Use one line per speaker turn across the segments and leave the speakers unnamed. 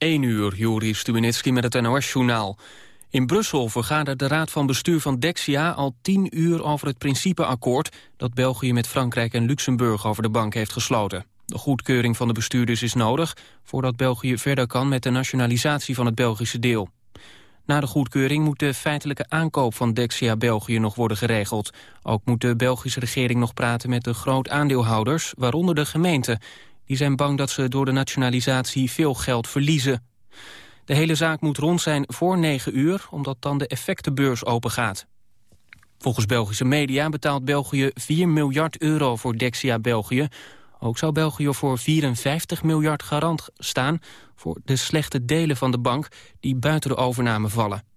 1 uur, Juri Stubenitski met het NOS-journaal. In Brussel vergadert de Raad van Bestuur van Dexia al tien uur over het principeakkoord dat België met Frankrijk en Luxemburg over de bank heeft gesloten. De goedkeuring van de bestuurders is nodig voordat België verder kan met de nationalisatie van het Belgische deel. Na de goedkeuring moet de feitelijke aankoop van Dexia België nog worden geregeld. Ook moet de Belgische regering nog praten met de groot aandeelhouders, waaronder de gemeente. Die zijn bang dat ze door de nationalisatie veel geld verliezen. De hele zaak moet rond zijn voor 9 uur, omdat dan de effectenbeurs opengaat. Volgens Belgische media betaalt België 4 miljard euro voor Dexia België. Ook zou België voor 54 miljard garant staan voor de slechte delen van de bank die buiten de overname vallen.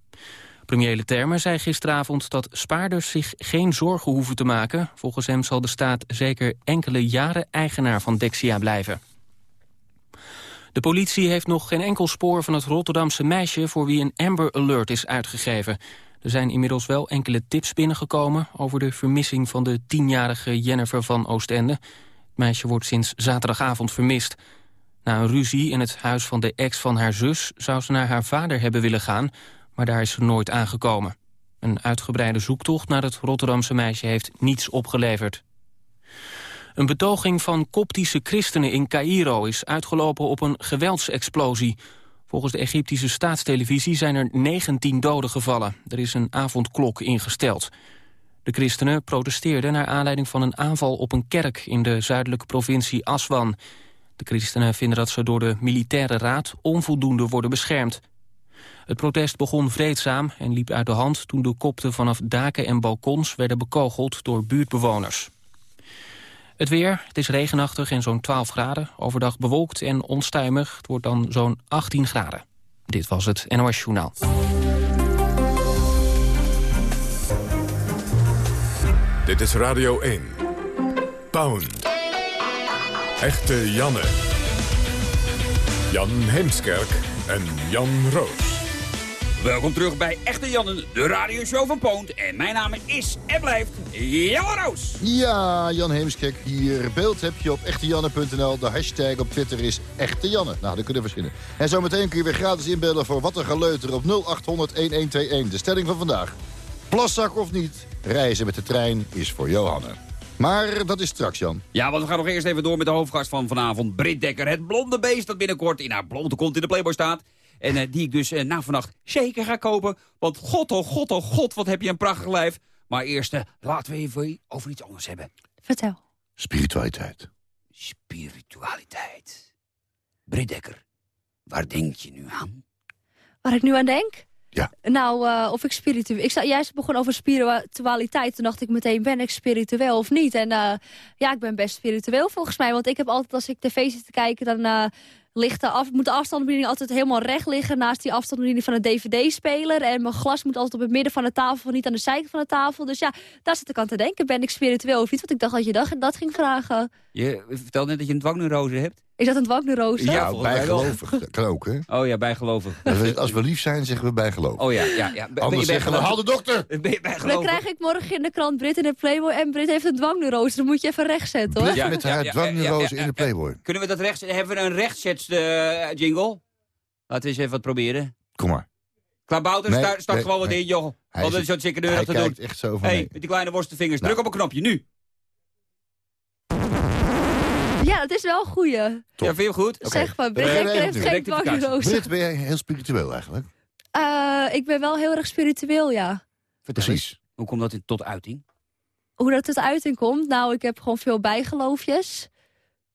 Premier Leterme zei gisteravond dat spaarders zich geen zorgen hoeven te maken. Volgens hem zal de staat zeker enkele jaren eigenaar van Dexia blijven. De politie heeft nog geen enkel spoor van het Rotterdamse meisje... voor wie een Amber Alert is uitgegeven. Er zijn inmiddels wel enkele tips binnengekomen... over de vermissing van de tienjarige Jennifer van Oostende. Het meisje wordt sinds zaterdagavond vermist. Na een ruzie in het huis van de ex van haar zus... zou ze naar haar vader hebben willen gaan maar daar is ze nooit aangekomen. Een uitgebreide zoektocht naar het Rotterdamse meisje heeft niets opgeleverd. Een betoging van koptische christenen in Cairo is uitgelopen op een geweldsexplosie. Volgens de Egyptische staatstelevisie zijn er 19 doden gevallen. Er is een avondklok ingesteld. De christenen protesteerden naar aanleiding van een aanval op een kerk in de zuidelijke provincie Aswan. De christenen vinden dat ze door de militaire raad onvoldoende worden beschermd. Het protest begon vreedzaam en liep uit de hand toen de kopten vanaf daken en balkons werden bekogeld door buurtbewoners. Het weer, het is regenachtig en zo'n 12 graden. Overdag bewolkt en onstuimig. Het wordt dan zo'n 18 graden. Dit was het NOS Journaal.
Dit is Radio 1. Pound. Echte Janne. Jan Heemskerk en Jan Roos.
Welkom terug bij Echte Janne, de radioshow van Poont. En mijn naam is en blijft Jan Roos.
Ja, Jan Heemskerk hier. Beeld heb je op echtejanne.nl. De hashtag op Twitter is Echte Janne. Nou, dat kunnen we verschillen. En zometeen kun je weer gratis inbellen voor Wat een Geleuter op 0800-1121. De stelling van vandaag. Plaszak of niet, reizen met de trein is voor Johanne. Maar dat is straks, Jan.
Ja, want we gaan nog eerst even door met de hoofdgast van vanavond. Britt Dekker, het blonde beest dat binnenkort in haar blonde kont in de Playboy staat. En uh, die ik dus uh, na vannacht zeker ga kopen. Want god, oh god, oh god, wat heb je een prachtig lijf. Maar eerst uh, laten we even over iets anders hebben.
Vertel.
Spiritualiteit.
Spiritualiteit. Briddekker, waar denk je nu aan?
Waar ik nu aan denk?
Ja.
Nou, uh, of ik spiritueel... Ik zei, jij begon over spiritualiteit. Toen dacht ik meteen, ben ik spiritueel of niet? En uh, ja, ik ben best spiritueel volgens mij. Want ik heb altijd, als ik tv zit te kijken... dan uh, ligt af, moet de afstandsbediening altijd helemaal recht liggen... naast die afstandsbediening van de dvd-speler. En mijn glas moet altijd op het midden van de tafel... niet aan de zijkant van de tafel. Dus ja, daar zit ik aan te denken. Ben ik spiritueel of niet? Want ik dacht dat je dat, dat ging vragen.
Je vertelde net dat je een dwangneurose hebt.
Is dat een dwangneurose?
Ja,
bijgelovig kan ook, hè?
Oh ja, bijgelovig.
Als we, als we lief zijn, zeggen we bijgelovig.
Oh ja, ja, ja.
Anders zeggen we, haal de dokter!
Ben je
Dan krijg ik morgen in de krant Brit in de Playboy... en Brit heeft een dwangneurose. Dan moet je even recht zetten, hoor.
Brit
Ja,
met haar
ja,
dwangneurose
ja, ja, ja,
in de Playboy.
Kunnen we dat rechts... Hebben we een rechtszets uh, jingle? Laten we eens even wat proberen.
Kom maar.
Klabouter,
Nee,
start, gewoon wat
nee.
in, joh. Wat
zit-
is zo'n chicken deur te doen.
echt zo van...
Hé, hey,
nee.
met die kleine worstenvingers.
Nou.
Druk op een knopje, nu.
Dat is wel een goeie.
Ja, vind je hem goed?
Zeg maar, Brit
Nee,
Dekker
nee,
heeft geen.
Brit, ben jij heel spiritueel eigenlijk?
Eh, ik ben wel heel erg spiritueel, ja.
Vertel
Precies.
eens, Hoe komt dat in- tot uiting?
Hoe dat het uiting komt? Nou, ik heb gewoon veel bijgeloofjes.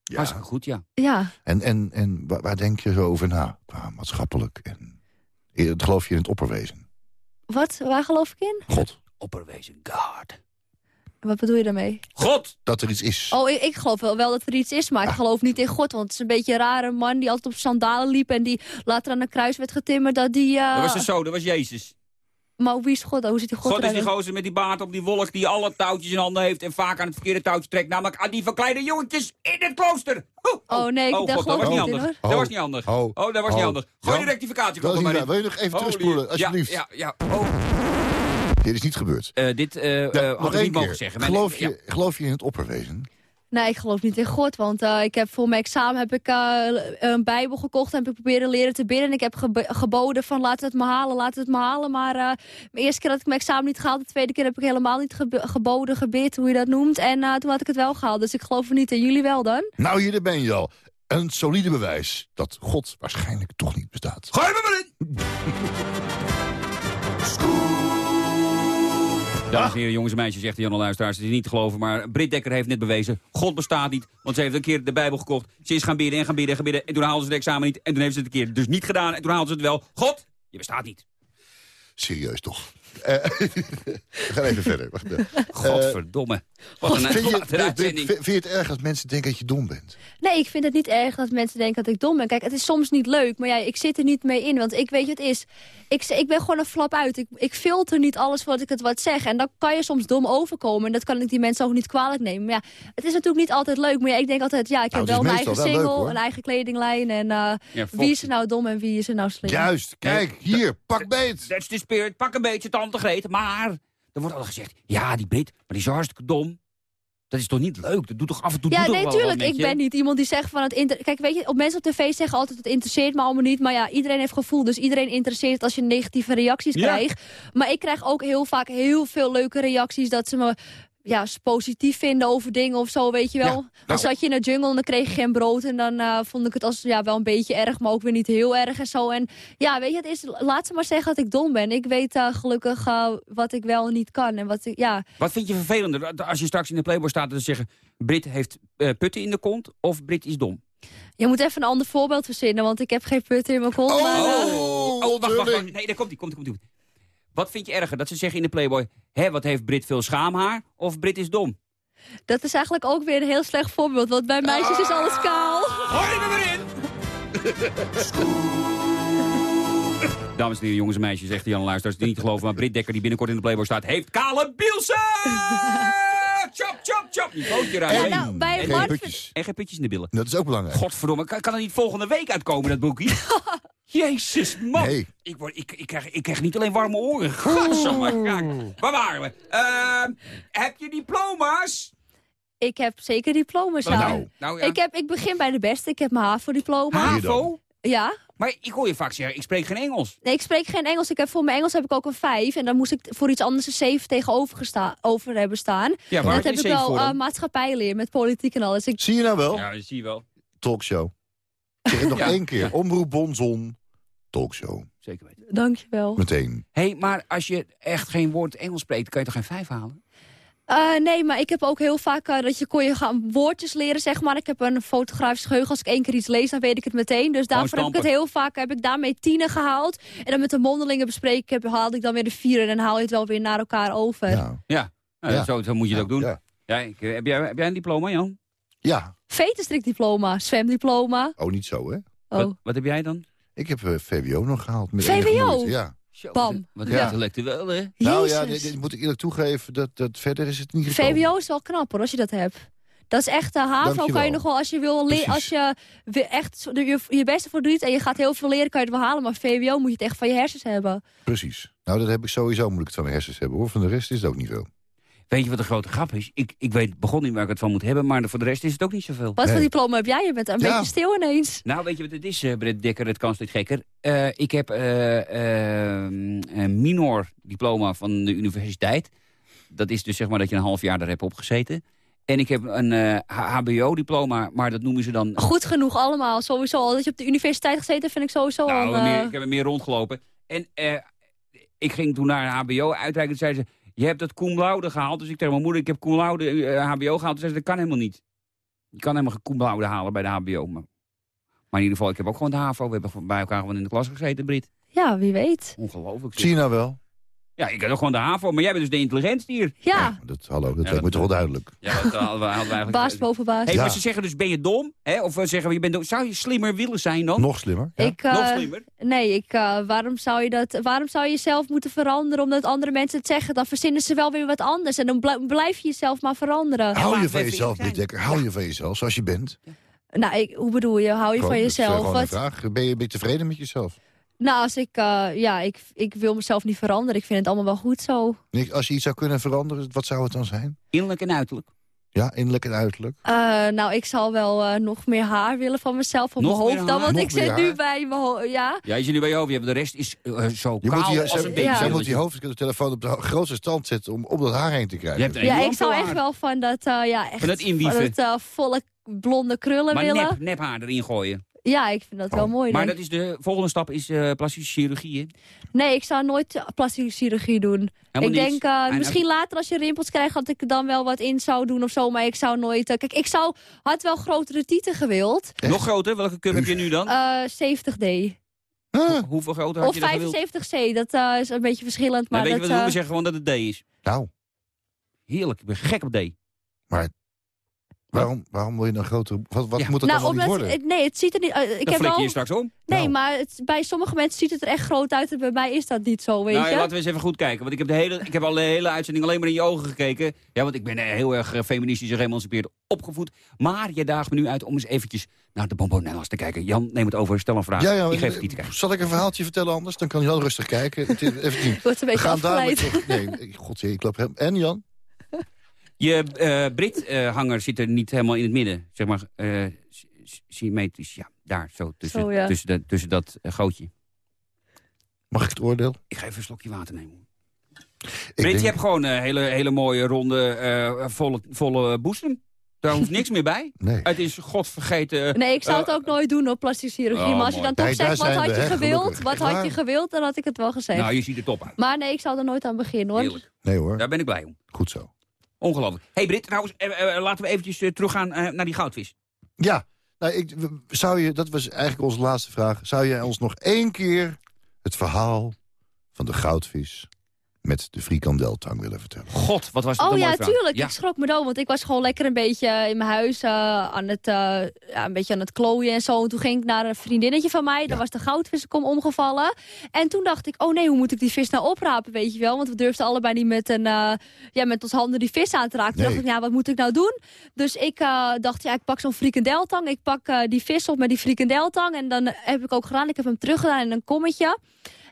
Ja.
Hartstikke goed, ja.
Ja,
En, en, en waar, denk je zo over na? Qua maatschappelijk en... Geloof je in het opperwezen?
wat? Waar geloof ik in?
God.
Opperwezen God.
Wat bedoel je daarmee?
God!
Dat er iets is.
Oh, ik, ik geloof wel, wel dat er iets is, maar ik
Ah.
geloof niet in God. Want het is een beetje een rare man die altijd op sandalen liep... en die later aan een kruis werd getimmerd dat die... eh,
Dat was de zo, dat was Jezus.
Maar wie is God dan? Hoe zit die God,
God is die gozer met die baard op die wolk die alle touwtjes in handen heeft... en vaak aan het verkeerde touwtje trekt. Namelijk aan die van kleine jongetjes in het klooster. Oh,
Oh, nee, ik-
oh,
daar
God, dat was
ik
niet
in,
hoor.
Dat
Oh.
was niet handig.
Oh.
Oh, dat was niet
Oh.
handig. Gooi de rectificatie
dat waar. Wil je nog even terugspoelen, alsjeblieft?
Ja, ja, ja.
Dit is niet gebeurd.
Eh, dit eh
Ja,
eh, had ik
één
niet mogen zeggen.
Geloof,
ja.
je, geloof je in het opperwezen?
Nee, ik geloof niet in God, want uh, ik heb voor mijn examen heb ik uh, een bijbel gekocht en heb ik proberen leren te bidden. En ik heb geb geboden van laat het me halen, laat het me halen. Maar uh, de eerste keer dat ik mijn examen niet gehaald, de tweede keer heb ik helemaal niet ge geboden, gebid, hoe je dat noemt. En toen had ik het wel gehaald, dus ik geloof er niet in. Jullie wel dan?
Nou, hier ben je al. Een solide bewijs dat God waarschijnlijk toch niet bestaat.
Gooi me maar in! Dames en heren, jongens en meisjes, zegt de Jan Luisteraars. Het is niet te geloven, maar Britt Dekker heeft net bewezen... God bestaat niet, want ze heeft een keer de Bijbel gekocht. Ze is gaan bidden en gaan bidden en gaan bidden. En toen haalden ze het examen niet. En toen heeft ze het een keer dus niet gedaan. En toen haalden ze het wel. God, je bestaat niet.
Serieus toch? Uh, we gaan even verder. Uh,
Godverdomme. Wat een,
vind, je,
wat
vind je het erg dat mensen denken dat je dom bent?
Nee, ik vind het niet erg dat mensen denken dat ik dom ben. Kijk, het is soms niet leuk, maar ja, ik zit er niet mee in. Want ik weet je, het is... Ik, ik ben gewoon een flap uit. Ik, ik filter niet alles wat ik het wat zeg. En dan kan je soms dom overkomen. En dat kan ik die mensen ook niet kwalijk nemen. Maar ja, het is natuurlijk niet altijd leuk. Maar ja, ik denk altijd, ja, ik
Nou,
heb
het
wel
is
mijn eigen
wel
single,
leuk,
een eigen kledinglijn. En uh,
Ja,
wie is er nou dom en wie is er nou slim?
Juist, kijk, hier, pak beet.
That's the spirit. Pak een beetje tante Greet. Maar er wordt altijd gezegd... Ja, die Brit, maar die is hartstikke dom. Dat is toch niet leuk? Dat doet toch af en toe
Ja, nee,
toch wel wat
tuurlijk.
met
Ik ben niet iemand die zegt van het... Inter Kijk, weet je, op mensen op tv zeggen altijd... het interesseert me allemaal niet. Maar ja, iedereen heeft gevoel. Dus iedereen interesseert als je negatieve reacties
Ja.
krijgt. Maar ik krijg ook heel vaak heel veel leuke reacties... dat ze me ja, positief vinden over dingen of zo, weet je wel.
nou-
Dan zat je in de jungle en dan kreeg je geen brood. En dan eh, vond ik het als, ja, wel een beetje erg, maar ook weer niet heel erg en zo. En ja, weet je, het is, laat ze maar zeggen dat ik dom ben. Ik weet eh, gelukkig eh, wat ik wel en niet kan. En wat ik, ja,
Wat vind je vervelender? Als je straks in de Playboy staat en zeggen... Brit heeft eh, putten in de kont of Brit is dom?
je moet even een ander voorbeeld verzinnen, want ik heb geen putten in mijn kont.
Oh!
maar, eh,
Oh, wacht, wacht, wacht. Nee, daar komt die, komt die, komt die. Wat vind je erger? Dat ze zeggen in de Playboy... Hé, wat heeft Brit veel schaamhaar? Of Brit is dom?
Dat is eigenlijk ook weer een heel slecht voorbeeld, want bij meisjes is alles kaal.
Gooi me maar in! Dames en heren, jongens en meisjes, zegt Jan Luisteraars. Die niet te geloven, maar Brit Dekker, die binnenkort in de Playboy staat... heeft kale bielsen! chop, chop, chop! Die pootje
Ja,
eruit.
nou, bij
putjes.
En geen putjes in de billen.
Dat is ook belangrijk.
Godverdomme, kan, kan er niet volgende week uitkomen, dat boekje? Jezus, man.
Nee.
Ik, word, ik, ik, krijg, ik krijg niet alleen warme oren. Gadsamme. Waar waren we? Ehm, heb je diploma's?
Ik heb zeker diploma's
nou? Nou ja.
Ik, heb, ik begin bij de beste. Ik heb mijn HAVO-diploma.
HAVO?
Ja.
Maar ik hoor je vaak zeggen, ik spreek geen Engels.
Nee, ik spreek geen Engels. Ik heb, voor mijn Engels heb ik ook een 5. En dan moest ik voor iets anders een 7 tegenover over hebben staan.
Ja,
En
waar
dat heb ik wel
voor
eh, maatschappijleer met politiek en alles. Ik,
Zie je nou wel?
Ja, dat zie je wel.
Talkshow. Zeg het nog
Ja.
één keer. Omroep Bonzon. Talkshow.
Zeker weten.
dankjewel.
Meteen.
Hé, hey, maar als je echt geen woord Engels spreekt, kan je toch geen vijf halen?
Eh, nee, maar ik heb ook heel vaak eh, dat je kon je gaan woordjes leren, zeg maar. Ik heb een fotografisch geheugen. Als ik één keer iets lees, dan weet ik het meteen. Dus daarvoor heb ik het heel vaak, heb ik daarmee tienen gehaald. En dan met de mondelingen bespreken heb, haalde ik dan weer de vier. En dan haal je het wel weer naar elkaar over.
Ja.
Ja, nou,
Ja.
Zo, zo moet je het ook doen.
Ja.
Ja, ik, eh, heb, jij, heb jij een diploma, Jan?
ja.
Vetenstrikdiploma, zwemdiploma.
Oh, niet zo, hè?
Oh.
Wat, wat heb jij dan?
Ik heb eh, VWO nog gehaald. Met
VWO?
Ja.
Bam.
Wat
Ja.
intellectueel, hè?
Nou ja,
Jezus.
dit, dit moet ik eerlijk toegeven. Dat, dat verder is het niet gekomen.
VWO is wel knap hoor, als je dat hebt. Dat is echt, uh, HAVO
Dankjewel.
kan je nog wel, als je wil leren, als je echt je, je beste voor doet en je gaat heel veel leren, kan je het wel halen. Maar VWO moet je het echt van je hersens hebben.
Precies. Nou, dat heb ik sowieso. Moet ik het van mijn hersens hebben, hoor. Van de rest is het ook niet veel.
Weet je wat de grote grap is? Ik, ik weet begon niet waar ik het van moet hebben, maar voor de rest is het ook niet zoveel.
Wat voor diploma heb jij? Je bent een
Ja.
beetje stil ineens.
Nou, weet je wat het is, eh Brett Dekker, het kan steeds gekker. Eh, ik heb eh, een minor diploma van de universiteit. Dat is dus zeg maar dat je een half jaar daar hebt opgezeten. En ik heb een eh, hbo-diploma, maar dat noemen ze dan...
Goed genoeg allemaal, sowieso. Al dat je op de universiteit gezeten vind ik sowieso
Nou,
al...
meer, ik heb er meer rondgelopen. En eh, ik ging toen naar een hbo uitreiken. Toen zei ze, je hebt dat cum laude gehaald. Dus ik tegen mijn moeder, ik heb cum laude eh, hbo gehaald. Toen zei ze, dat kan helemaal niet. Je kan helemaal geen cum laude halen bij de hbo. Maar, maar in ieder geval, ik heb ook gewoon de HAVO. We hebben bij elkaar gewoon in de klas gezeten, Brit.
Ja, wie weet.
Ongelooflijk.
nou wel?
Ja, ik heb ook gewoon de HAVO. Maar jij bent dus de intelligentste hier.
Ja,
Dat, hallo, dat
Ja,
lijkt me
dat-
toch wel duidelijk.
Ja, dat hadden we, hadden we eigenlijk...
baas boven baas.
Hey,
Ja.
maar ze zeggen dus, ben je dom? Hè? Of eh, zeggen we, je bent dom. Zou je slimmer willen zijn dan?
Nog slimmer. Ja.
Ik, eh,
Nog slimmer?
nee, ik, eh, waarom, zou je dat, waarom zou je jezelf moeten veranderen omdat andere mensen het zeggen? Dan verzinnen ze wel weer wat anders. En dan bl- blijf je jezelf maar veranderen.
Hou je van jezelf,
zijn.
Britt Dekker. Hou je van jezelf, zoals je bent.
Nou, ik, hoe bedoel je? Hou je
Gewoon,
van
dat is, eh,
jezelf?
gewoon een
Wat,
vraag. Ben je, ben je tevreden met jezelf?
Nou, als ik, eh, ja, ik, ik wil mezelf niet veranderen. Ik vind het allemaal wel goed zo.
Nick, Als je iets zou kunnen veranderen, wat zou het dan zijn?
Innerlijk en uiterlijk.
Ja, innerlijk en uiterlijk.
Eh, nou, ik zal wel eh, nog meer haar willen van mezelf op
Nog
mijn hoofd dan, want
Nog
ik zit nu bij mijn hoofd. Ja,
Ja, je zit nu bij je hoofd. Je hebt de rest is zo
Je
kaal
moet die,
als een
zij,
beetje.
Ja.
zij moet die hoofdtelefoon op de grootste stand zetten om, om dat haar heen te krijgen.
Je hebt een
ja ik zou echt
haar.
wel van dat, eh, ja, echt,
Van dat
het eh, volle blonde krullen
Maar
willen.
nep, nep haar erin gooien.
Ja, ik vind dat wel
Oh.
mooi.
Maar dat is de volgende stap is eh, plastische chirurgie. Hè?
Nee, ik zou nooit eh, plastische chirurgie doen.
Helemaal
ik denk, eh,
En-
misschien later als je rimpels krijgt, dat ik er dan wel wat in zou doen of zo. Maar ik zou nooit... kijk, ik zou, had wel grotere tieten gewild.
Nog groter? Welke cup heb je nu dan?
Eh 70D.
Huh?
Hoeveel groter had
Of
je dan gewild?
75C. Dat is een beetje verschillend. Maar
Nou, weet je wat we doen? We zeggen gewoon dat het D is.
Nou,
Heerlijk, ik ben gek op D.
waarom, waarom wil je dan groter... Wat, wat
Ja.
moet dat
nou,
dan wel niet
omdat,
worden?
het- nee, het ziet er niet... eh, ik
Dan
heb
flik je
wel...
je straks om.
Nee,
Nou.
maar het, bij sommige mensen ziet het er echt groot uit. En bij mij is dat niet zo, weet
nou, ja,
je.
laten we eens even goed kijken. Want ik heb, de hele, ik heb al de hele uitzending alleen maar in je ogen gekeken. Ja, want ik ben eh, heel erg eh, feministisch en geëmancipeerd opgevoed. Maar je daagt me nu uit om eens eventjes naar de Bombonellas te kijken. Jan, neem het over. Stel een vraag.
Ja, ja,
ik geef het niet te kijken.
Zal ik een verhaaltje vertellen anders? Dan kan Jan rustig kijken. Het is- Even zien.
Ik word een
We
beetje
dadelijk
afgeleid.
Nee, god, ik loop hem. En Jan?
Je eh Brit-hanger zit er niet helemaal in het midden. Zeg maar eh, symmetrisch. Ja, daar zo. Tussen,
Zo, ja.
tussen, de, tussen dat eh, gootje.
Mag ik het oordeel?
Ik ga even een slokje water nemen.
Ik
Brit,
denk-
je hebt gewoon een hele, hele mooie, ronde, eh, volle, volle boezem. Daar hoeft niks meer bij.
Nee.
Het is godvergeten...
Nee, ik zou het ook nooit doen op plastische chirurgie.
Oh,
maar als je
mooi.
dan toch
Nee,
zegt, wat had je gewild?
gelukkig.
Wat had je gewild? Dan had ik het wel gezegd.
Nou, je ziet er top uit.
Maar nee, ik zou er nooit aan beginnen, hoor.
Heerlijk.
Nee hoor,
Daar ben ik blij om.
goed zo.
Ongelooflijk. hey Brit, trouwens, eh, eh, laten we eventjes eh, teruggaan eh, naar die goudvis.
Ja, nou, ik, zou je, dat was eigenlijk onze laatste vraag. Zou je ons nog één keer het verhaal van de goudvis met de frikandeltang willen vertellen?
God, wat was dat
Oh
een
ja, tuurlijk.
Ja.
Ik schrok me dood, want ik was gewoon lekker een beetje in mijn huis eh, aan, het, eh, ja, een beetje aan het klooien en zo. En toen ging ik naar een vriendinnetje van mij, daar was de goudvissenkom omgevallen. En toen dacht ik, oh nee, hoe moet ik die vis nou oprapen, weet je wel? Want we durfden allebei niet met, een, eh, ja, met ons handen die vis aan te raken. Toen
Nee.
dacht ik, ja, wat moet ik nou doen? Dus ik eh, dacht, ja, ik pak zo'n frikandeltang. Ik pak eh, die vis op met die frikandeltang. En dan heb ik ook gedaan, ik heb hem teruggedaan in een kommetje.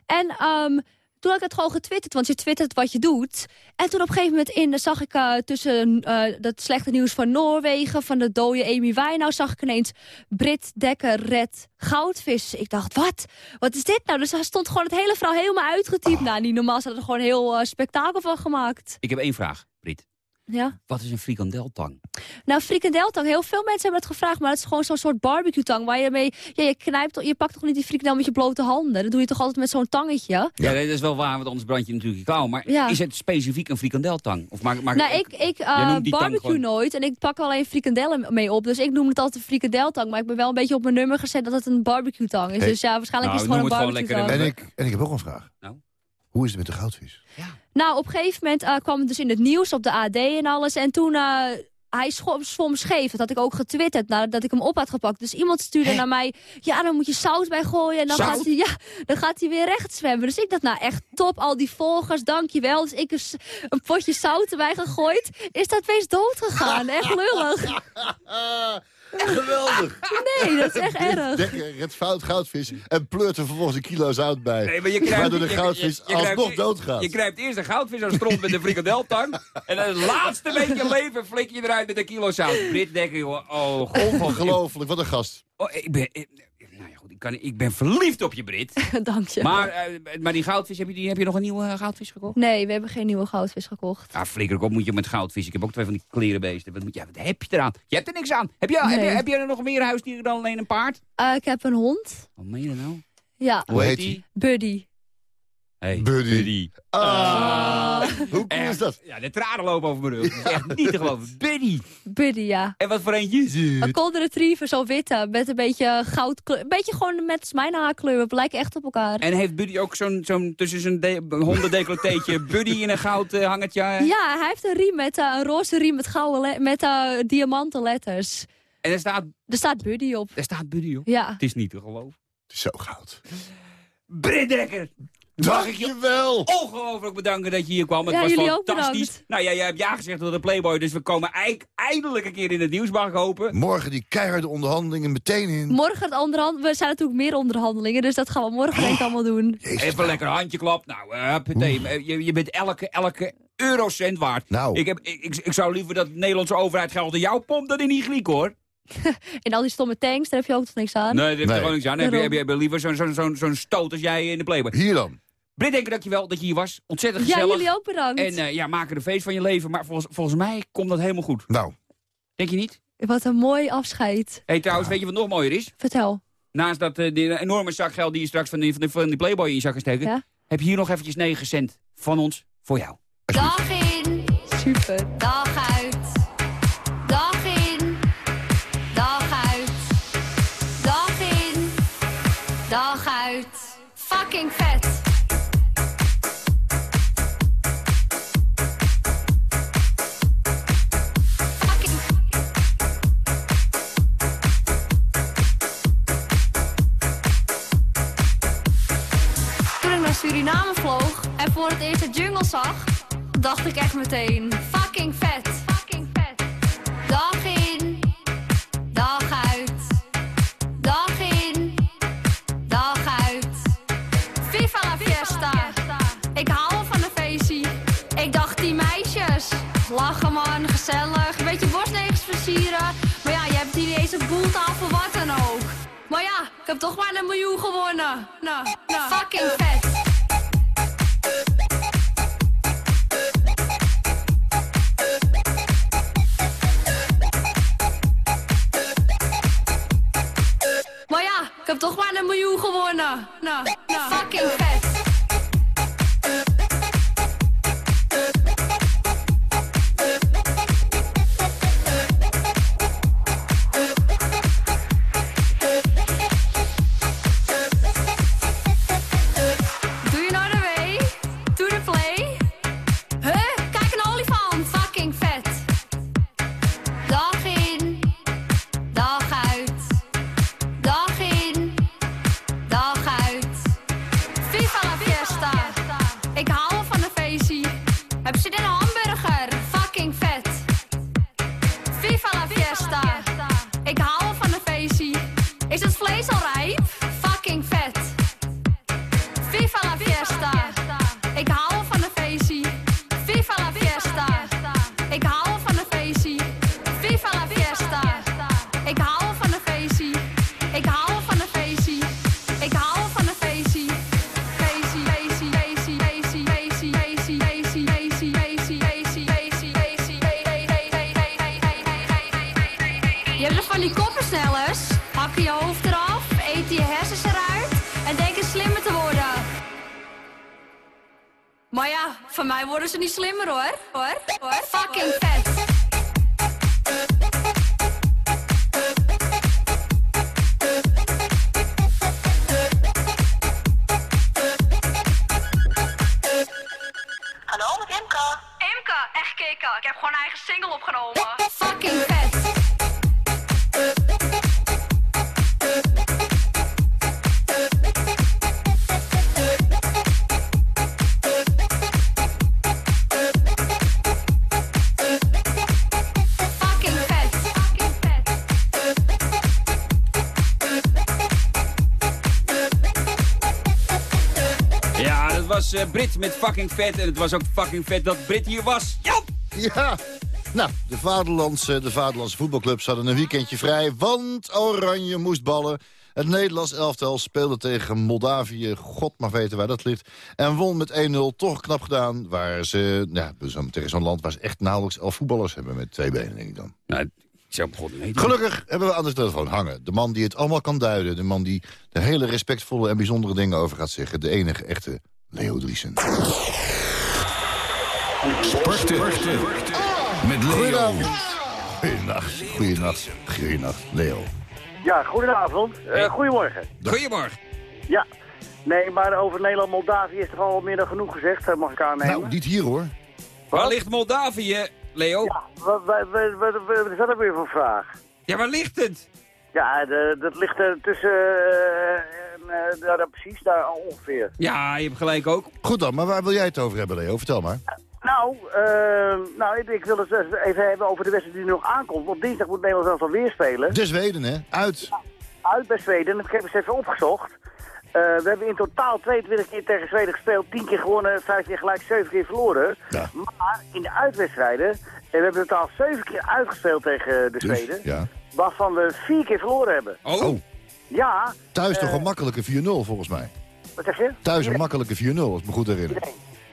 En ehm, toen had ik het gewoon getwitterd, want je twittert wat je doet. En toen op een gegeven moment in, zag ik eh, tussen eh, dat slechte nieuws van Noorwegen... van de dode Amy Winehouse, zag ik ineens... Brit Dekker red goudvis. Ik dacht, wat? Wat is dit nou? Dus hij stond gewoon het hele verhaal helemaal uitgetypt. Nou, niet normaal, ze hadden er gewoon een heel eh, spektakel van gemaakt.
Ik heb één vraag, Brit.
Ja.
Wat is een frikandeltang?
Nou, frikandeltang, heel veel mensen hebben dat gevraagd... maar het is gewoon zo'n soort barbecue-tang waar je mee... Ja, je knijpt, je pakt toch niet die frikandel met je blote handen? Dat doe je toch altijd met zo'n tangetje?
Ja, dat is wel waar, want anders brand je natuurlijk je klauw. Maar
Ja.
is het specifiek een frikandeltang? Of maak, maak,
Nou, ik, ik eh,
tang
barbecue
gewoon-
nooit en ik pak alleen frikandellen mee op. Dus ik noem het altijd een frikandeltang. Maar ik ben wel een beetje op mijn nummer gezet dat het een barbecue tang is.
Hey.
Dus ja, waarschijnlijk
Nou,
is het gewoon een
het
barbecue
lekker
tang.
En ik, en ik heb ook een vraag.
Nou?
Hoe is het met de goudvis?
Nou, op een gegeven moment eh, kwam het dus in het nieuws op de AD en alles. En toen... eh, hij zwom scheef. Dat had ik ook getwitterd nadat ik hem op had gepakt. Dus iemand stuurde naar mij... Ja, dan moet je zout bij gooien. En dan
Zout?
gaat, hij, ja, dan gaat hij weer recht zwemmen. Dus ik dacht, nou echt top. Al die volgers, dankjewel. Dus ik dus een potje zout erbij gegooid. Is dat wees dood gegaan. Echt lullig.
Geweldig!
Nee, dat is echt erg.
Dekker redt fout goudvis en pleurt er vervolgens een kilo zout bij.
Nee, maar je krijgt,
waardoor de
je-
goudvis
je- je krijgt-
alsnog doodgaat.
Je krijgt eerst een goudvis aan stront met een frikandeltang. en dan het laatste beetje leven flik je eruit met een kilo zout. Brit Dekker, joh. Oh, ongelooflijk.
Ongelooflijk, wat een gast.
Oh, ik, ben, ik, nou ja, goed, ik, kan, ik ben verliefd op je, Brit.
Dank je.
Maar, eh, maar die goudvis, heb je, die, heb je nog een nieuwe eh, goudvis gekocht?
Nee, we hebben geen nieuwe goudvis gekocht.
Ja, flikker op moet je met goudvis. Ik heb ook twee van die klerenbeesten. Wat, moet, ja, wat heb je eraan? Je hebt er niks aan. Heb je, heb je,
Nee.
heb je er nog meer huisdieren dan alleen een paard?
Eh, ik heb een hond.
Wat meen je nou?
Ja,
Hoe heet die?
Buddy.
Hey,
Buddy. Ah, hoe cool is dat?
Ja, de tranen lopen over mijn rug. Echt niet te geloven. Buddy.
Buddy, ja.
En wat voor eentje
Een golden retriever, zo witte. Met een beetje goudkleur. Een beetje gewoon met mijn haarkleur. We lijken echt op elkaar.
En heeft Buddy ook zo'n zo'n tussen zijn de, hondendecolleteetje Buddy in een goud eh, hangertje?
Ja, hij heeft een riem met eh, een roze riem met, gouden le- met eh, diamanten letters.
En er staat,
Er staat Buddy op.
er staat Buddy op.
Ja.
Het is niet te geloven.
Het is zo goud.
Britt Dekker, mag ik je
Dankjewel!
ongelooflijk bedanken dat je hier kwam. Het
Ja,
was fantastisch. Nou ja, jij hebt ja gezegd door de Playboy, dus we komen eik- eindelijk een keer in het nieuws, mag ik hopen.
Morgen die keiharde onderhandelingen meteen in.
Morgen het onderhand... We zijn natuurlijk meer onderhandelingen, dus dat gaan we morgen denk ik allemaal doen.
Jezus,
Even lekker handjeklap. Nou, uh, huppatee. Eh, je, je bent elke, elke, eurocent waard.
Nou.
Ik, heb, ik, ik, ik zou liever dat de Nederlandse overheid geld in jou pompt dan in die Griek, hoor.
En al die stomme tanks, daar heb je ook toch niks aan.
Nee, dat heeft
Nee.
er gewoon niks aan. Heb je, heb je, heb je liever zo'n zo'n zo'n zo'n stoot als jij in de Playboy.
Hier dan.
Britt, denk dankjewel dat je hier was. Ontzettend
Ja,
gezellig.
jullie ook bedankt.
En eh, ja, maak er een feest van je leven. Maar volgens, volgens mij komt dat helemaal goed.
Nou,
Denk je niet?
Wat een mooi afscheid.
hey, trouwens, weet je wat nog mooier is?
Vertel.
Naast dat eh, die enorme zak geld die je straks van die, van die, van die Playboy in je zak kan steken...
Ja?
heb je hier nog eventjes 9 cent van ons voor jou.
Dag in,
Super.
dag uit.
En voor het eerst de jungle zag, dacht ik echt meteen...
fucking vet. Fucking vet. Dag in, dag uit. Dag in, dag uit.
Viva la fiesta! Ik hou van een feestje. Ik dacht, die meisjes. Lachen man, gezellig. Een beetje borstnegels versieren. Maar ja, je hebt hier niet eens een boeltafel, wat dan ook. Maar ja, ik heb toch maar een miljoen gewonnen. Nou, nou.
Fucking vet.
Toch maar een miljoen gewonnen. Nou, nou.
Fucking vet.
Brit met fucking vet. En het was ook fucking vet dat Brit hier was. Ja!
Ja. Nou, de Vaderlandse, de Vaderlandse voetbalclubs hadden een weekendje vrij... want Oranje moest ballen. Het Nederlands elftal speelde tegen Moldavië. God mag weten waar dat ligt. En won met 1-0. Toch knap gedaan. Waar ze, zo- tegen zo'n land waar ze echt nauwelijks elf voetballers hebben. Met twee benen, denk ik dan.
Nou, ik zou God niet weten.
Gelukkig hebben we aan de telefoon hangen. De man die het allemaal kan duiden. De man die de hele respectvolle en bijzondere dingen over gaat zeggen. De enige echte Leo Driesen.
Sporten. Met Leo.
Goedenacht. Goedenacht. Goedenacht, Leo.
Ja, goedenavond. Eh,
Hey.
goedemorgen.
Goedemorgen.
Ja. Nee, maar over Nederland-Moldavië is toch al meer dan genoeg gezegd, eh, mag ik aannemen?
Nou, niet hier hoor.
Waar ligt Moldavië, Leo? Ja,
Ja, wat, wat, wat, wat, wat is dat ook weer voor vraag?
waar ligt het?
Ja, de, dat ligt er tussen, en, eh, daar, precies, daar ongeveer.
Ja, je hebt gelijk ook.
Goed dan, maar waar wil jij het over hebben, Leo? Vertel maar.
Nou, eh, nou ik, ik wil het even hebben over de wedstrijd die er nog aankomt. Want dinsdag moet Nederland zelfs alweer spelen.
De Zweden, hè? Uit.
Uit bij Zweden. Ik heb eens even opgezocht. we hebben in totaal 22 keer tegen Zweden gespeeld. 10 keer gewonnen, 5 keer gelijk, 7 keer verloren.
Ja.
Maar in de uitwedstrijden, en we hebben in totaal 7 keer uitgespeeld tegen de
Dus,
Zweden.
ja.
Waarvan we 4 keer verloren hebben.
Oh,
Oh,
Ja,
thuis toch
Eh.
een makkelijke 4-0 volgens mij.
wat zeg je?
Thuis een
4-1.
makkelijke 4-0, als ik me goed herinner.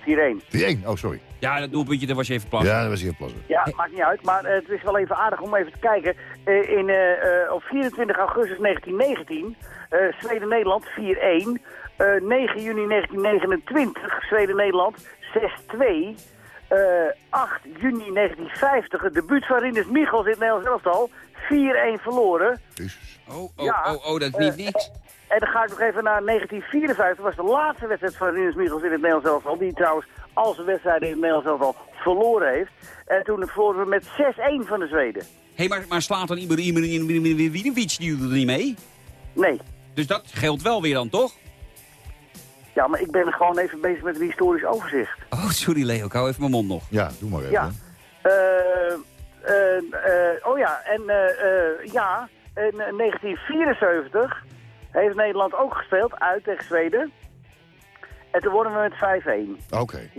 4-1.
4-1, oh sorry.
ja, dat doelpuntje, daar was je even plat.
Ja, dat was hier plassen.
Ja, maakt niet uit, maar eh, het is wel even aardig om even te kijken. Eh, in, eh, eh, op 24 augustus 1919, eh, Zweden-Nederland 4-1. Eh, 9 juni 1929, Zweden-Nederland 6-2. Eh 8 juni 1950, het debuut van Rinus Michels in het Nederlands elftal, 4-1 verloren.
Oh, oh,
Ja.
oh, oh, dat is niet
Eh,
niks.
En dan ga ik nog even naar 1954, was de laatste wedstrijd van Rinus Michels in het Nederlands elftal. Die trouwens al zijn wedstrijden in het Nederlands elftal verloren heeft. En toen verloren we met 6-1 van de Zweden.
Hé, maar, maar slaat dan Ibrahimovic die doet er niet mee?
Nee.
Dus dat geldt wel weer dan, toch?
Ja, maar ik ben gewoon even bezig met een historisch overzicht.
Oh, sorry Leo, ik hou even mijn mond nog.
Ja, doe maar even.
Ja. Eh, eh, eh, oh ja, en eh, eh, ja, in eh, 1974 heeft Nederland ook gespeeld, uit tegen Zweden. En toen wonnen we met 5-1.
Oké.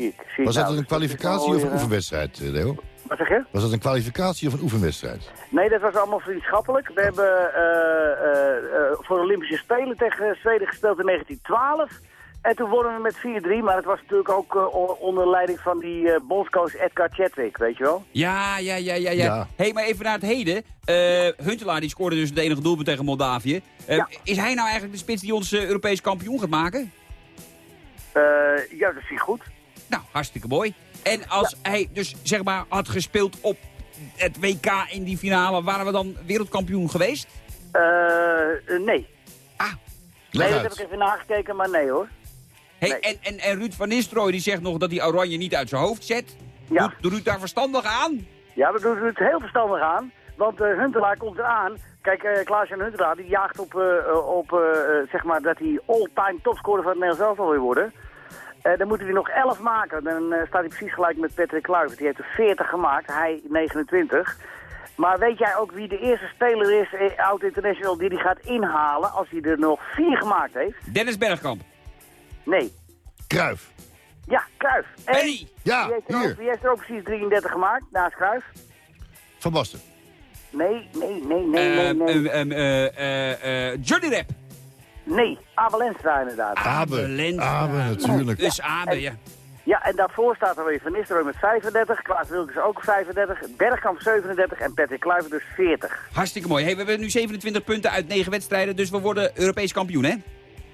Was dat
nou.
een
Dus dat
kwalificatie of een
eh,
oefenwedstrijd, eh, Leo?
Wat zeg je?
Was dat een kwalificatie of een oefenwedstrijd?
Nee, dat was allemaal vriendschappelijk. We hebben eh, eh, eh, voor de Olympische Spelen tegen Zweden gespeeld in 1912. En toen wonnen we met 4-3, maar het was natuurlijk ook eh, onder leiding van die eh bondscoach Edgar Chadwick, weet je wel?
Ja, ja, ja, ja, ja.
Ja.
Hé, maar even naar het heden. Eh Huntelaar die scoorde dus het enige doelpunt tegen Moldavië. Eh,
Ja.
Is hij nou eigenlijk de spits die ons Europees kampioen gaat maken?
Eh, ja, dat zie ik goed.
Nou, hartstikke mooi. En als hij dus zeg maar had gespeeld op het WK in die finale, waren we dan wereldkampioen geweest?
Nee.
Ah,
Leg
nee, dat heb ik even nagekeken, maar nee hoor.
Hey,
Nee.
en, en, en Ruud van Nistelrooy die zegt nog dat hij Oranje niet uit zijn hoofd zet.
Ja.
Doet, doet Ruud daar verstandig aan?
Ja, we doen het heel verstandig aan. Want eh Huntelaar komt eraan. Kijk, eh Klaas-Jan Huntelaar die jaagt op, eh, op zeg maar dat hij all-time topscorer van het Nederlands elftal wil worden. Dan moet hij nog 11 maken. Dan staat hij precies gelijk met Patrick Kluivert. Die heeft er 40 gemaakt, hij 29. Maar weet jij ook wie de eerste speler is, eh, oud international, die hij gaat inhalen als hij er nog 4 gemaakt heeft?
Dennis Bergkamp.
Nee.
Kruif.
Ja, Kruif. En.
Ja,
wie, heeft er ook,
hier.
wie heeft er ook precies 33 gemaakt naast Kruif?
Van Basten.
Nee, nee, nee, nee, nee,
Ehm,
nee.
ehm, ehm, eh, eh, eh, Johnny Rep.
Nee, Abelenstra inderdaad.
Abe.
Lenstra.
Abe, natuurlijk.
Dus Abe, ja.
Ja, en daarvoor staat er weer Van Nistelrooy met 35, Klaas Wilkes ook 35, Bergkamp 37 en Patrick Kluivert dus 40.
Hartstikke mooi. Hey, we hebben nu 27 punten uit 9 wedstrijden, dus we worden Europees kampioen, hè?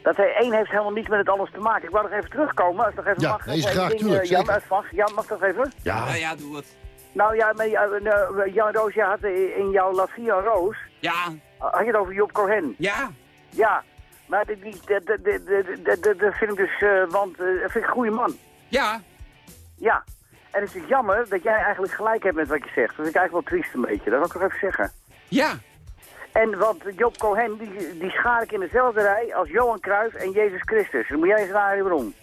Dat hij één heeft helemaal niets met het alles te maken. Ik wou nog even terugkomen, als het nog even
Ja,
mag. één
graag,
ding,
tuurlijk,
eh, Jan, als mag. Jan, mag toch even?
Ja,
ja, doe het.
Nou ja, maar, ja, eh, Jan Roos, je had eh, in jouw La Via Roos,
Ja,
had je het over Job Cohen.
ja.
Ja, maar die, die, dat- dat- dat- dat- dat- dat- dat vind ik dus, eh, want, eh, dat vind ik een goede man.
Ja,
Ja, en het is jammer dat jij eigenlijk gelijk hebt met wat je zegt. Dat vind ik eigenlijk wel triest een beetje, dat wil ik nog even zeggen.
ja.
En want Job Cohen, die, die schaar ik in dezelfde rij als Johan Cruijff en Jezus Christus. Dan moet jij eens raden waarom.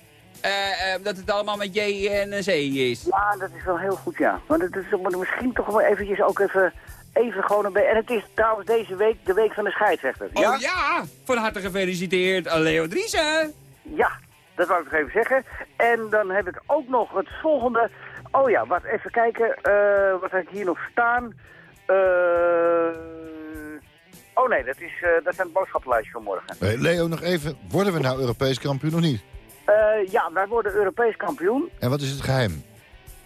Eh, eh, dat het allemaal met J en C is.
Ja, dat is wel heel goed, ja. Maar dat is misschien toch wel eventjes ook even, even gewoon een beetje... En het is trouwens deze week de week van de scheidsrechter. Ja?
Oh ja, van harte gefeliciteerd, eh, Leo Driessen.
Ja, dat wou ik nog even zeggen. En dan heb ik ook nog het volgende... Oh ja, wat even kijken. eh, wat heb ik hier nog staan? Eh, Oh nee, dat, is, eh, dat zijn het boodschappenlijstjes van morgen.
Hey, Leo, nog even. Worden we nou Europees kampioen of niet?
Eh, ja, wij worden Europees kampioen.
En wat is het geheim?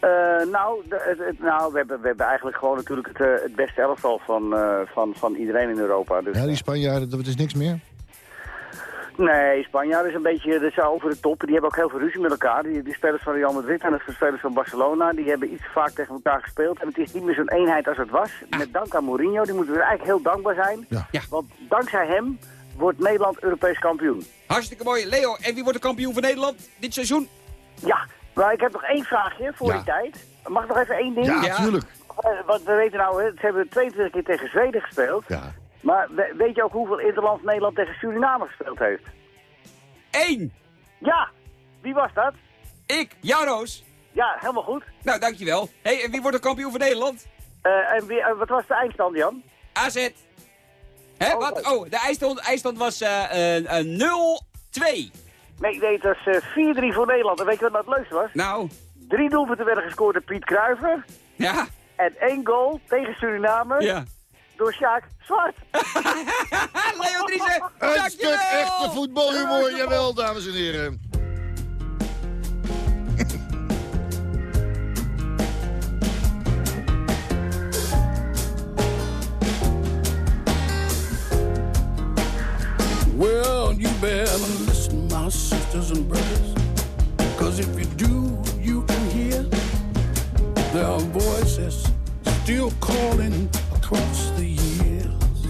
Eh, nou, de- nou we, hebben, we hebben eigenlijk gewoon natuurlijk het, het beste elftal van, van, van iedereen in Europa. Dus,
Ja, die Spanjaarden, dat is niks meer?
Nee, Spanjaarden is een beetje dat over de top. Die hebben ook heel veel ruzie met elkaar. Die, die spelers van Real Madrid en de spelers van Barcelona, die hebben iets vaak tegen elkaar gespeeld. En het is niet meer zo'n eenheid als het was. Met dank aan Mourinho, die moeten we eigenlijk heel dankbaar zijn.
Ja.
Ja.
Want dankzij hem wordt Nederland Europees kampioen.
Hartstikke mooi. Leo, en wie wordt de kampioen van Nederland dit seizoen?
Ja, maar ik heb nog één vraagje voor
Ja.
die tijd. Mag ik nog even één ding?
Ja,
Ja.
natuurlijk.
Eh, Want we weten nou, hè, ze hebben 22 keer tegen Zweden gespeeld.
Ja.
Maar we- weet je ook hoeveel Interlands Nederland tegen Suriname gespeeld heeft?
Eén.
Ja, wie was dat?
Ik, Jaroos.
Ja, helemaal goed.
Nou, dankjewel. hey, en wie wordt de kampioen van Nederland?
Eh, en wie, eh, wat was de eindstand,
AZ.
Jan?
Hè,
Oh,
wat? Oh, de eindstand, eindstand was eh, eh, eh, 0... 2.
Nee, nee, het was eh, 4-3 voor Nederland. En weet je wat nou het leukste was?
Nou,
Drie doelpunten werden gescoord door Piet Kruijver.
ja,
En één goal tegen Suriname
ja.
Door Sjaak Zwart.
Leo Driessen,
Een stuk
dankjewel!
echte voetbalhumor, jawel, dames en heren.
Well, you better listen, my sisters and brothers. Cause if you do, you can hear there are voices still calling across the years.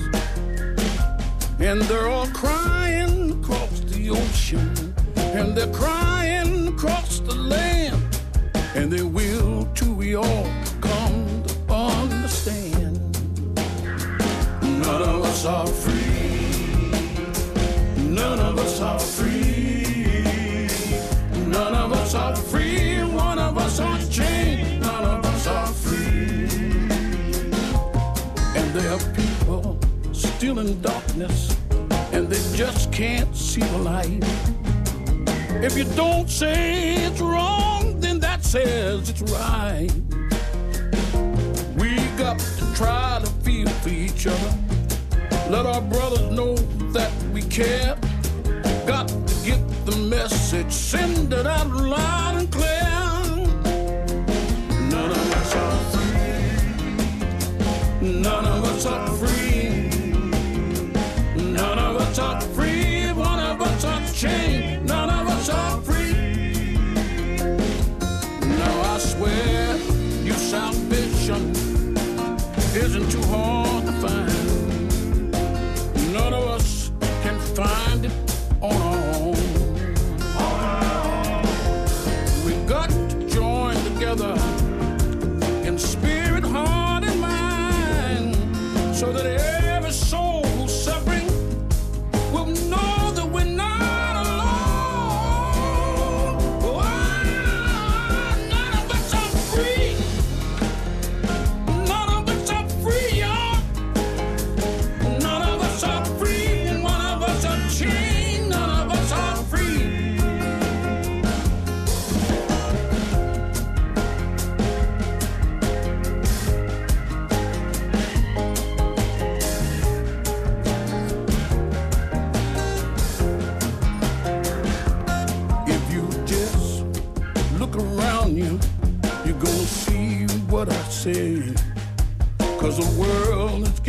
And they're all crying across the ocean. And they're crying across the land. And they will till we all come to understand. None of us are free. None of us are free. None of us are free. One of us are. There are people still in darkness, and they just can't see the light. If you don't say it's wrong, then that says it's right. We got to try to feel for each other. Let our brothers know that we care. Got to get the message, send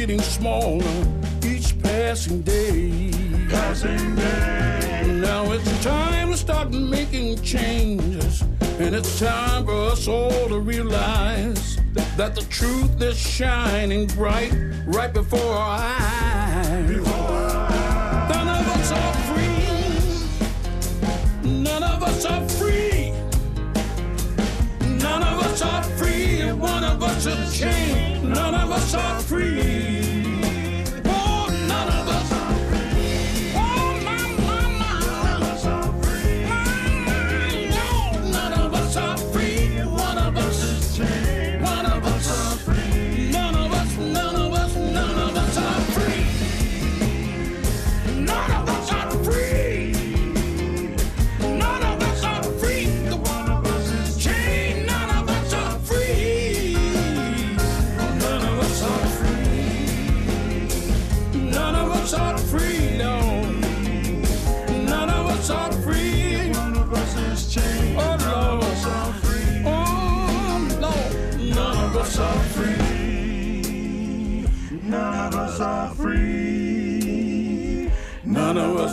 getting smaller each passing day. Passing day. Now it's time to start making changes. And it's time for us all to realize that the truth is shining bright right before our eyes. None of us are free. None of us are free. None of us are free. and One of us is chained. None of us are free.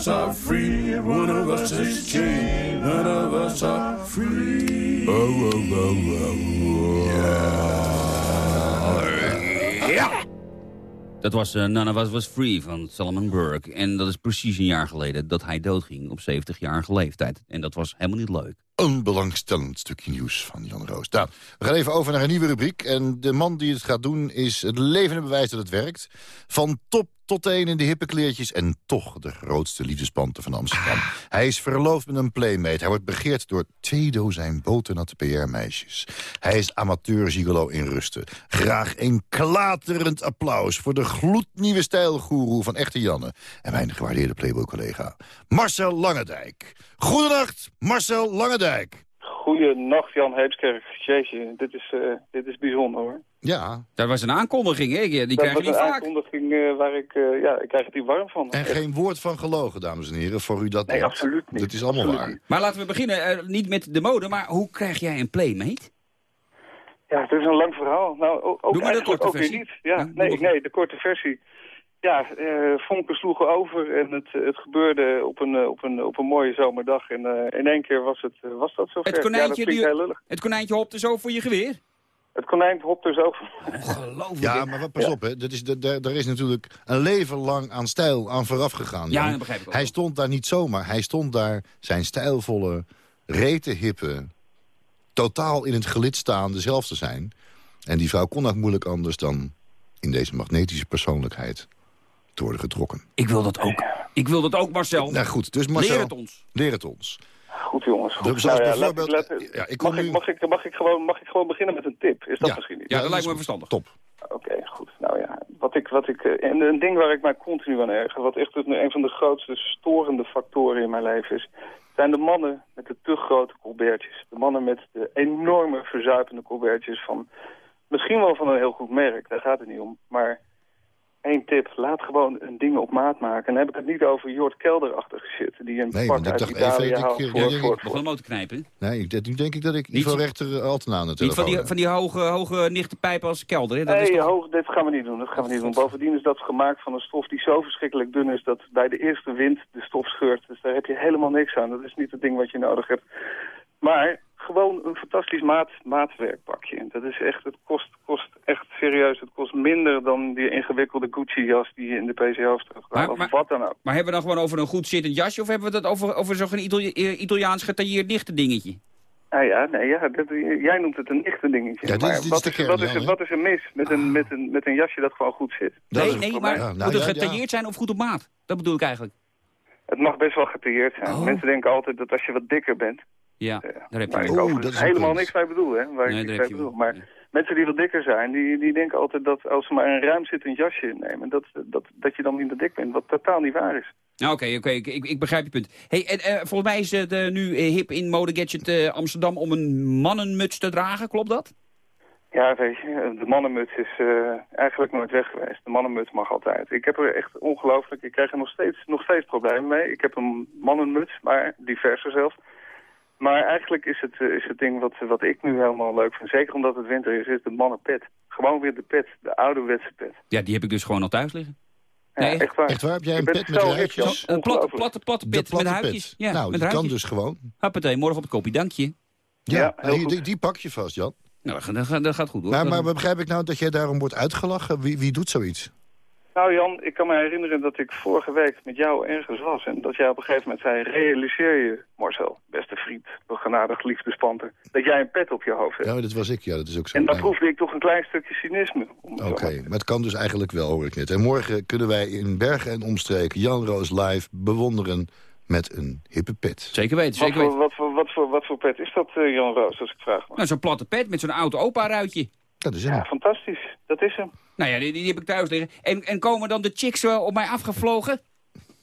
Us are free. One of us is chained. None of us are free. Oh, oh, oh, oh,
Ja! Dat was uh, None of Us Was Free van Solomon Burke. En dat is precies een jaar geleden dat hij doodging op 70-jarige leeftijd. En dat was helemaal niet leuk.
Een belangstellend stukje nieuws van Jan Roos. Nou, we gaan even over naar een nieuwe rubriek. En de man die het gaat doen is het levende bewijs dat het werkt. Van top tot teen in de hippe kleertjes... en toch de grootste liefdespanten van Amsterdam. Hij is verloofd met een playmate. Hij wordt begeerd door twee dozijn boternatte PR-meisjes. Hij is amateur-gigolo in rusten. Graag een klaterend applaus... voor de gloednieuwe stijlgoeroe van Echte Janne... en mijn gewaardeerde Playboy-collega Marcel Langendijk. Goedenacht, Marcel Langendijk.
Goedenacht, Jan Heemskerk. Jeetje, dit is, eh, dit is bijzonder hoor.
Ja,
Dat was een aankondiging, hè? Die
Dat
krijg je
was
niet
een
vaak.
aankondiging eh, waar ik, eh, ja, ik krijg het hier warm van.
en geen woord van gelogen, dames en heren, voor u dat
Nee, absoluut niet.
Dat is allemaal
Absoluut
waar.
niet.
Maar laten we beginnen, eh, niet met de mode, maar hoe krijg jij een playmate?
Ja, het is een lang verhaal. Nou, ook
Doe maar de korte
ook weer
versie.
niet. Ja, nee, nee, de korte versie. Ja, eh, vonken sloegen over en het, het gebeurde op een, eh, op, een, op een mooie zomerdag. En eh, in één keer was, het, eh, was dat zover.
Het
ja, dat
konijntje,
klinkt
die-
heel lullig.
het konijntje hopte zo voor je geweer.
Het konijn hopt er zo
Ongelooflijk.
Ja, maar wat, pas op, hè. Dat is, er is natuurlijk een leven lang aan stijl aan vooraf gegaan.
Ja, dat begrijp ik ook
Hij stond daar niet zomaar. Hij stond daar zijn stijlvolle, rete hippe... totaal in het gelid staande zelf te zijn. En die vrouw kon ook moeilijk anders dan in deze magnetische persoonlijkheid te worden getrokken.
Ik wil dat ook. Ik wil dat ook, Marcel.
Nou goed, dus Marcel,
Leer het ons.
leer het ons.
Goed jongens. Goed.
Dus
Nou ja,
bijvoorbeeld-
ik- laat-
ja, ik
mag, ik, mag, ik, mag, ik gewoon, mag ik gewoon beginnen met een tip? Is dat
Ja.
misschien niet?
Ja, dat lijkt me verstandig.
Top.
Oké, goed. Nou ja, wat ik, wat ik, eh, en een ding waar ik mij continu aan erger, wat echt een een van de grootste storende factoren in mijn leven is, zijn de mannen met de te grote colbertjes. De mannen met de enorme verzuipende colbertjes van, misschien wel van een heel goed merk, daar gaat het niet om. Maar één tip, laat gewoon een ding op maat maken. En dan heb ik het niet over Jort Kelderachtige shit, die een
Nee,
pak
ik
uit
dacht
Italië
even, ik-
haalt
ik-
voor,
ja, ja,
voor,
motor knijpen.
Nee, ik- nu denk ik dat ik
Niet-
Ivo Rechter Alten aan de
Niet van die, van die hoge, hoge nichtenpijpen als kelder. Hè? Dat is
Nee,
toch...
hoog, dit gaan we niet doen. Dat gaan we niet doen. Bovendien is dat gemaakt van een stof die zo verschrikkelijk dun is... dat bij de eerste wind de stof scheurt. Dus daar heb je helemaal niks aan. Dat is niet het ding wat je nodig hebt. Maar gewoon een fantastisch maat, maatwerkpakje. Dat is echt, het kost, kost echt serieus. Het kost minder dan die ingewikkelde Gucci-jas die je in de
Maar-
gedaan. Of
maar-
wat dan ook.
Maar hebben we dan gewoon over een goed zittend jasje... of hebben we het over, over zo'n Itali eh, Italiaans getailleerd nichten dingetje?
Ah ja, nee, ja dat, jij noemt het een echte dingetje.
Ja, dit is-
maar
dit is
wat,
de
is,
kern,
wat, is,
Jan,
er-
hè?
wat is er mis met een, met, een, met een jasje dat gewoon goed zit?
Dat
nee, nee, maar.
Ja, nou
moet het
ja.
getailleerd zijn of goed op maat? Dat bedoel ik eigenlijk.
Het mag best wel getailleerd zijn.
Oh.
Mensen denken altijd dat als je wat dikker bent...
Ja,
eh,
daar heb je
ik
dat is
helemaal niks mee bedoel, hè. Waar
Nee,
ik
daar
niks
heb
mee
je
bedoel. Maar mensen die wat dikker zijn, die, die denken altijd dat als ze maar een ruim zittend jasje innemen... Dat, dat, dat je dan minder dik bent, wat totaal niet waar is.
Nou, Oké, oké, ik, ik, ik begrijp je punt. Hey, en, eh, volgens mij is het eh, nu hip in Mode Gadget eh, Amsterdam om een mannenmuts te dragen, klopt dat?
Ja, weet je, de mannenmuts is eh, eigenlijk nooit weg geweest. De mannenmuts mag altijd. Ik heb er echt ongelooflijk, ik krijg er nog steeds, nog steeds problemen mee. Ik heb een mannenmuts, maar diverse zelf. Maar eigenlijk is het, eh, is het ding wat, wat ik nu helemaal leuk vind, zeker omdat het winter is, is de mannenpet. Gewoon weer de pet, de ouderwetse pet.
Ja, die heb ik dus gewoon al thuis liggen.
Ja,
Nee,
echt waar.
Echt waar, heb jij een pet met ruitjes?
Jan.
Een platte, platte, platte
De
pit met
pet.
Ja,
nou,
met
die kan dus gewoon.
Hoppatee, morgen op het kopje, dank je.
Ja,
Ja,
nou,
heel
die,
goed.
die pak je vast, Jan.
Nou, dat, gaat- dat, gaat- dat gaat goed hoor.
Maar, maar begrijp ik nou dat jij daarom wordt uitgelachen? Wie, wie doet zoiets?
Nou Jan, ik kan me herinneren dat ik vorige week met jou ergens was... en dat jij op een gegeven moment zei... realiseer je, Marcel, beste vriend, begenadigd liefdespanter... dat jij een pet op je hoofd hebt.
Ja, dat was ik. Ja, dat is ook zo.
En daar
Nee.
proefde ik toch een klein stukje cynisme.
Oké,
maar
het kan dus eigenlijk wel, hoor ik net. En morgen kunnen wij in Bergen en Omstreken Jan Roos live bewonderen met een hippe pet.
Zeker weten,
Wat
zeker
voor,
weten.
wat, voor, wat, voor, wat voor pet is dat, eh, Jan Roos, als ik vraag?
Nou, zo'n platte pet met zo'n oud opa-ruitje.
Dat is
Ja, fantastisch. Dat is hem.
Nou ja, die, die heb ik thuis liggen. En, en komen dan de chicks eh, op mij afgevlogen?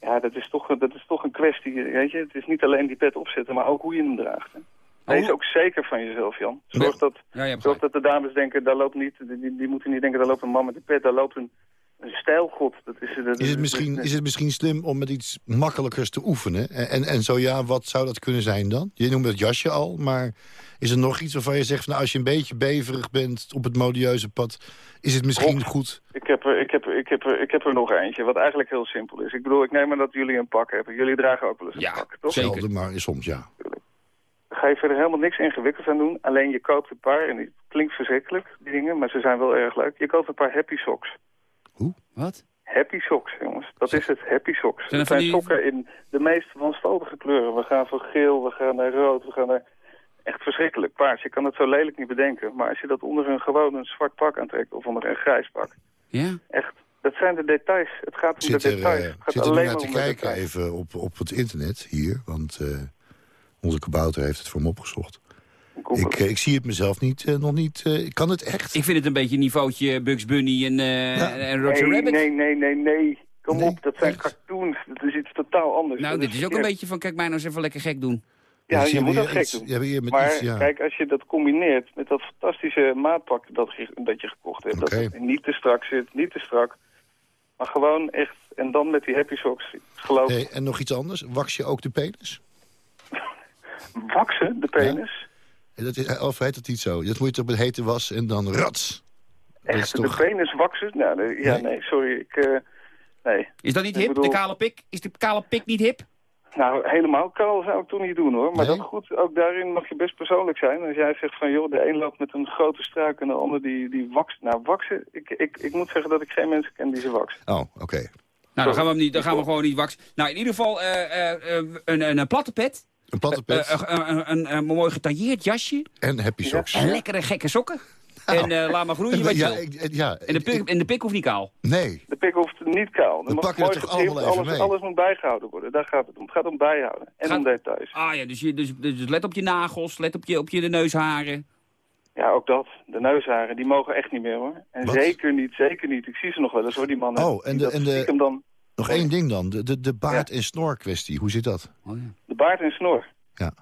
Ja, dat is, toch, dat is toch een kwestie, weet je. Het is niet alleen die pet opzetten, maar ook hoe je hem draagt. Hè. Wees ook zeker van jezelf, Jan. Zorg dat,
Ja,
zorg dat de dames denken, daar loopt niet, die, die- die moeten niet denken, daar loopt een man met een pet, daar loopt een, een stijlgod. Dat is, dat
Is het, misschien, is het misschien slim om met iets makkelijkers te oefenen? En, en, en zo ja, wat zou dat kunnen zijn dan? Je noemt het jasje al, maar is er nog iets waarvan je zegt... Van, nou, als je een beetje beverig bent op het modieuze pad... is het misschien goed...
Ik heb, er, ik, heb, ik, heb er, ik heb er nog eentje, wat eigenlijk heel simpel is. Ik bedoel, ik neem aan dat jullie een pak hebben. Jullie dragen ook wel eens een
Ja,
pak, toch?
zeker.
Zelden, maar soms ja.
Daar ga je verder helemaal niks ingewikkelds aan doen. Alleen je koopt een paar, en die klinkt verschrikkelijk, die dingen, maar ze zijn wel erg leuk. Je koopt een paar happy socks.
Wat?
Happy socks, jongens. Dat is het, happy socks.
Zijn
Het
van die-
sokken in de meest wanstaltige kleuren. We gaan van geel, we gaan naar rood, we gaan naar... Echt verschrikkelijk paars. Je kan het zo lelijk niet bedenken. Maar als je dat onder een gewoon een zwart pak aantrekt of onder een grijs pak.
Ja?
Echt Dat zijn de details. Het gaat om
Zit
de
er,
details.
eh,
Het gaat
zit er nu
alleen maar
te
om
kijken
details.
even op, op het internet hier. Want eh, onze kabouter heeft het voor me opgezocht. Ik, eh, ik zie het mezelf niet, eh, nog niet. eh, ik kan het echt.
Ik vind het een beetje een niveautje Bugs Bunny en, eh
Ja.
en Roger
nee,
Rabbit.
nee, nee, nee, nee. Kom
Nee,
op, dat zijn
echt?
cartoons. Dat is iets totaal anders.
Nou,
Dat
dit is ook een beetje van, kijk mij nou eens even lekker gek doen.
Ja,
Dus
je moet dat gek
iets-
doen. maar
iets, ja.
kijk, als je dat combineert met dat fantastische maatpak dat je, dat je gekocht hebt... Dat het niet te strak zit, niet te strak... maar gewoon echt... en dan met die happy socks, geloof
Hey, en nog iets anders. Wax je ook de penis?
Waksen, de penis.
Eh, Dat is, of heet het niet zo? Dat moet je toch met hete was en dan rats. Dat is
Echt,
toch...
de penis waksen? Nou, de- ja,
Nee.
nee, sorry. Ik, eh, nee.
Is dat niet
Ik
hip,
bedoel-
de kale pik? Is de kale pik niet hip?
Nou, helemaal kaal zou ik toch niet doen, hoor. Maar
Nee?
dat goed, ook daarin mag je best persoonlijk zijn. Als jij zegt van, joh, de een loopt met een grote struik... en de ander die, die wakst. Nou, waksen, ik, ik, ik moet zeggen dat ik geen mensen ken die ze waksen.
Oh, oké.
Nou, dan gaan we, hem niet, dan gaan we gewoon niet waksen. Nou, in ieder geval eh, eh, eh, een, een, een platte pet.
Een platte pet
Eh, een, een, een, een mooi getailleerd jasje.
en happy socks.
En lekkere gekke sokken. En eh, laat maar groeien wat je
ja, ik- eh, ja,
En de,
ik-
pik, en de pik hoeft niet kaal.
nee.
De pik hoeft niet kaal.
We
mag
pakken toch allemaal even
alles,
mee?
alles moet bijgehouden worden. Daar gaat het om. Het gaat om bijhouden. En
Gaat-
om details.
Ah ja, dus, je, dus, dus let op je nagels, let op je, op je de neusharen.
Ja, ook dat. De neusharen, die mogen echt niet meer, hoor. En
Wat?
zeker niet, zeker niet. Ik zie ze nog wel eens, hoor, die mannen.
Oh, en
Die
de- en de-
dan
Nog één ding dan. De, de, de baard- en snor kwestie. Hoe zit dat?
Oh, ja.
de baard en snor.
Ja.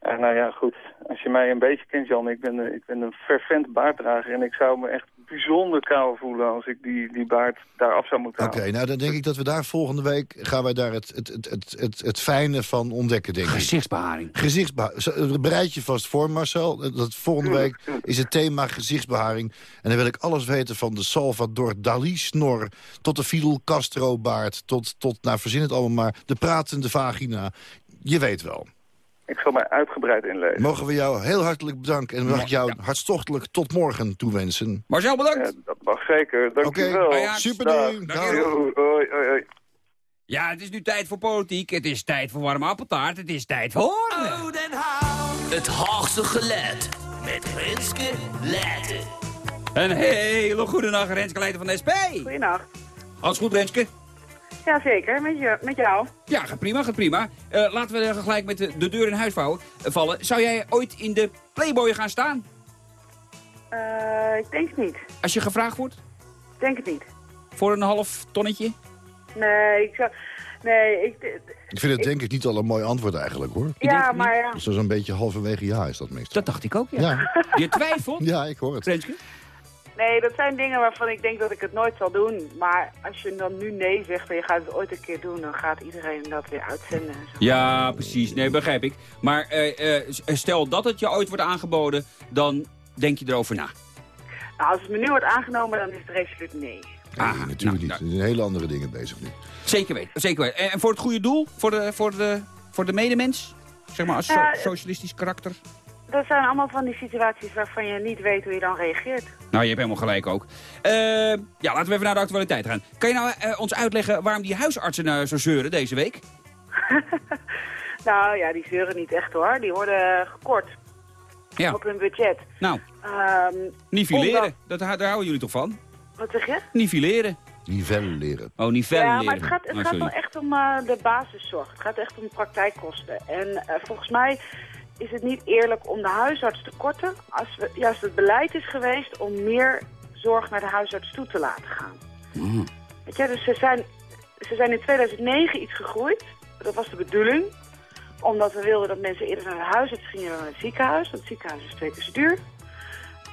Ja, nou ja, goed. Als je mij een beetje kent, Jan, ik ben, eh, ik ben een fervent baarddrager... en ik zou me echt bijzonder kaal voelen als ik die, die baard daar af zou moeten
Oké,
halen.
nou dan denk ik dat we daar volgende week... gaan wij daar het, het, het, het, het, het fijne van ontdekken, denk ik.
Gezichtsbeharing.
Gezichtsbeharing. Bereid je vast voor, Marcel. Dat volgende week is het thema gezichtsbeharing. En dan wil ik alles weten van de Salvador Dali snor... tot de Fidel Castro baard, tot, tot nou verzin het allemaal maar... de pratende vagina. Je weet wel.
Ik zal mij uitgebreid inlezen.
Mogen we jou heel hartelijk bedanken... en mag ik jou hartstochtelijk tot morgen toewensen.
Marcel, bedankt.
Ja, dat mag zeker. Dank
Oké,
u wel.
Ajax.
super
Dag.
doei.
Dag.
Dag.
Yo, hoi, hoi, hoi.
Ja, het is nu tijd voor politiek. Het is tijd voor warme appeltaart. Het is tijd voor...
Het Haagse geluid met Renske Leijten.
Een hele goede nacht, Renske Leijten van de SP.
Goedenacht.
Alles goed, Renske?
Jazeker, met, je, met jou.
Ja, gaat prima, gaat prima. Eh, laten we er gelijk met de, de deur in huis vouwen, eh, vallen. Zou jij ooit in de Playboy gaan staan?
Eh, ik denk het niet.
Als je gevraagd wordt?
Ik denk het niet.
Voor een half tonnetje?
Nee, ik zou... Nee, ik...
Ik vind het denk ik niet al een mooi antwoord eigenlijk, hoor.
Ja, maar ja.
Zo zo'n beetje halverwege ja is dat meestal.
Dat dacht ik ook, ja.
Ja,
Je twijfelt,
ja ik hoor het.
Renske?
Nee, dat zijn dingen waarvan ik denk dat ik het nooit zal doen. Maar als je dan nu nee zegt en je gaat het ooit een keer doen... dan gaat iedereen dat weer uitzenden. en zo.
Ja, precies. Nee, begrijp ik. Maar eh, eh, stel dat het je ooit wordt aangeboden, dan denk je erover na.
Nou, als het me nu wordt aangenomen, dan is het resoluut nee.
Nee,
Ah,
natuurlijk
nou,
niet.
nou.
Er zijn hele andere dingen bezig nu.
Zeker weten, zeker weten. En, voor het goede doel? Voor de, voor de, voor de medemens? Zeg maar als so-
Ja, eh,
socialistisch karakter?
Dat zijn allemaal van die situaties waarvan je niet weet hoe je dan reageert.
Nou, je hebt helemaal gelijk ook. Eh, ja, laten we even naar de actualiteit gaan. Kan je nou eh, ons uitleggen waarom die huisartsen nou zo zeuren deze week?
Nou ja, die zeuren niet echt hoor. Die worden gekort
Ja,
op hun budget.
nou,
Ehm,
nivelleren.
Omdat-
Dat, daar houden jullie toch van?
wat zeg je?
Nivelleren.
Nivellen leren.
Oh, nivelleren.
Ja, maar het gaat, het
Oh,
gaat wel echt om eh, de basiszorg. Het gaat echt om praktijkkosten. En eh, volgens mij is het niet eerlijk om de huisarts te korten... als we, juist het beleid is geweest om meer zorg naar de huisarts toe te laten gaan.
Mm.
Weet je, dus ze zijn, ze zijn in 2009 iets gegroeid. Dat was de bedoeling. Omdat we wilden dat mensen eerder naar de huisarts gingen dan naar het ziekenhuis. Want het ziekenhuis is twee keer zo duur.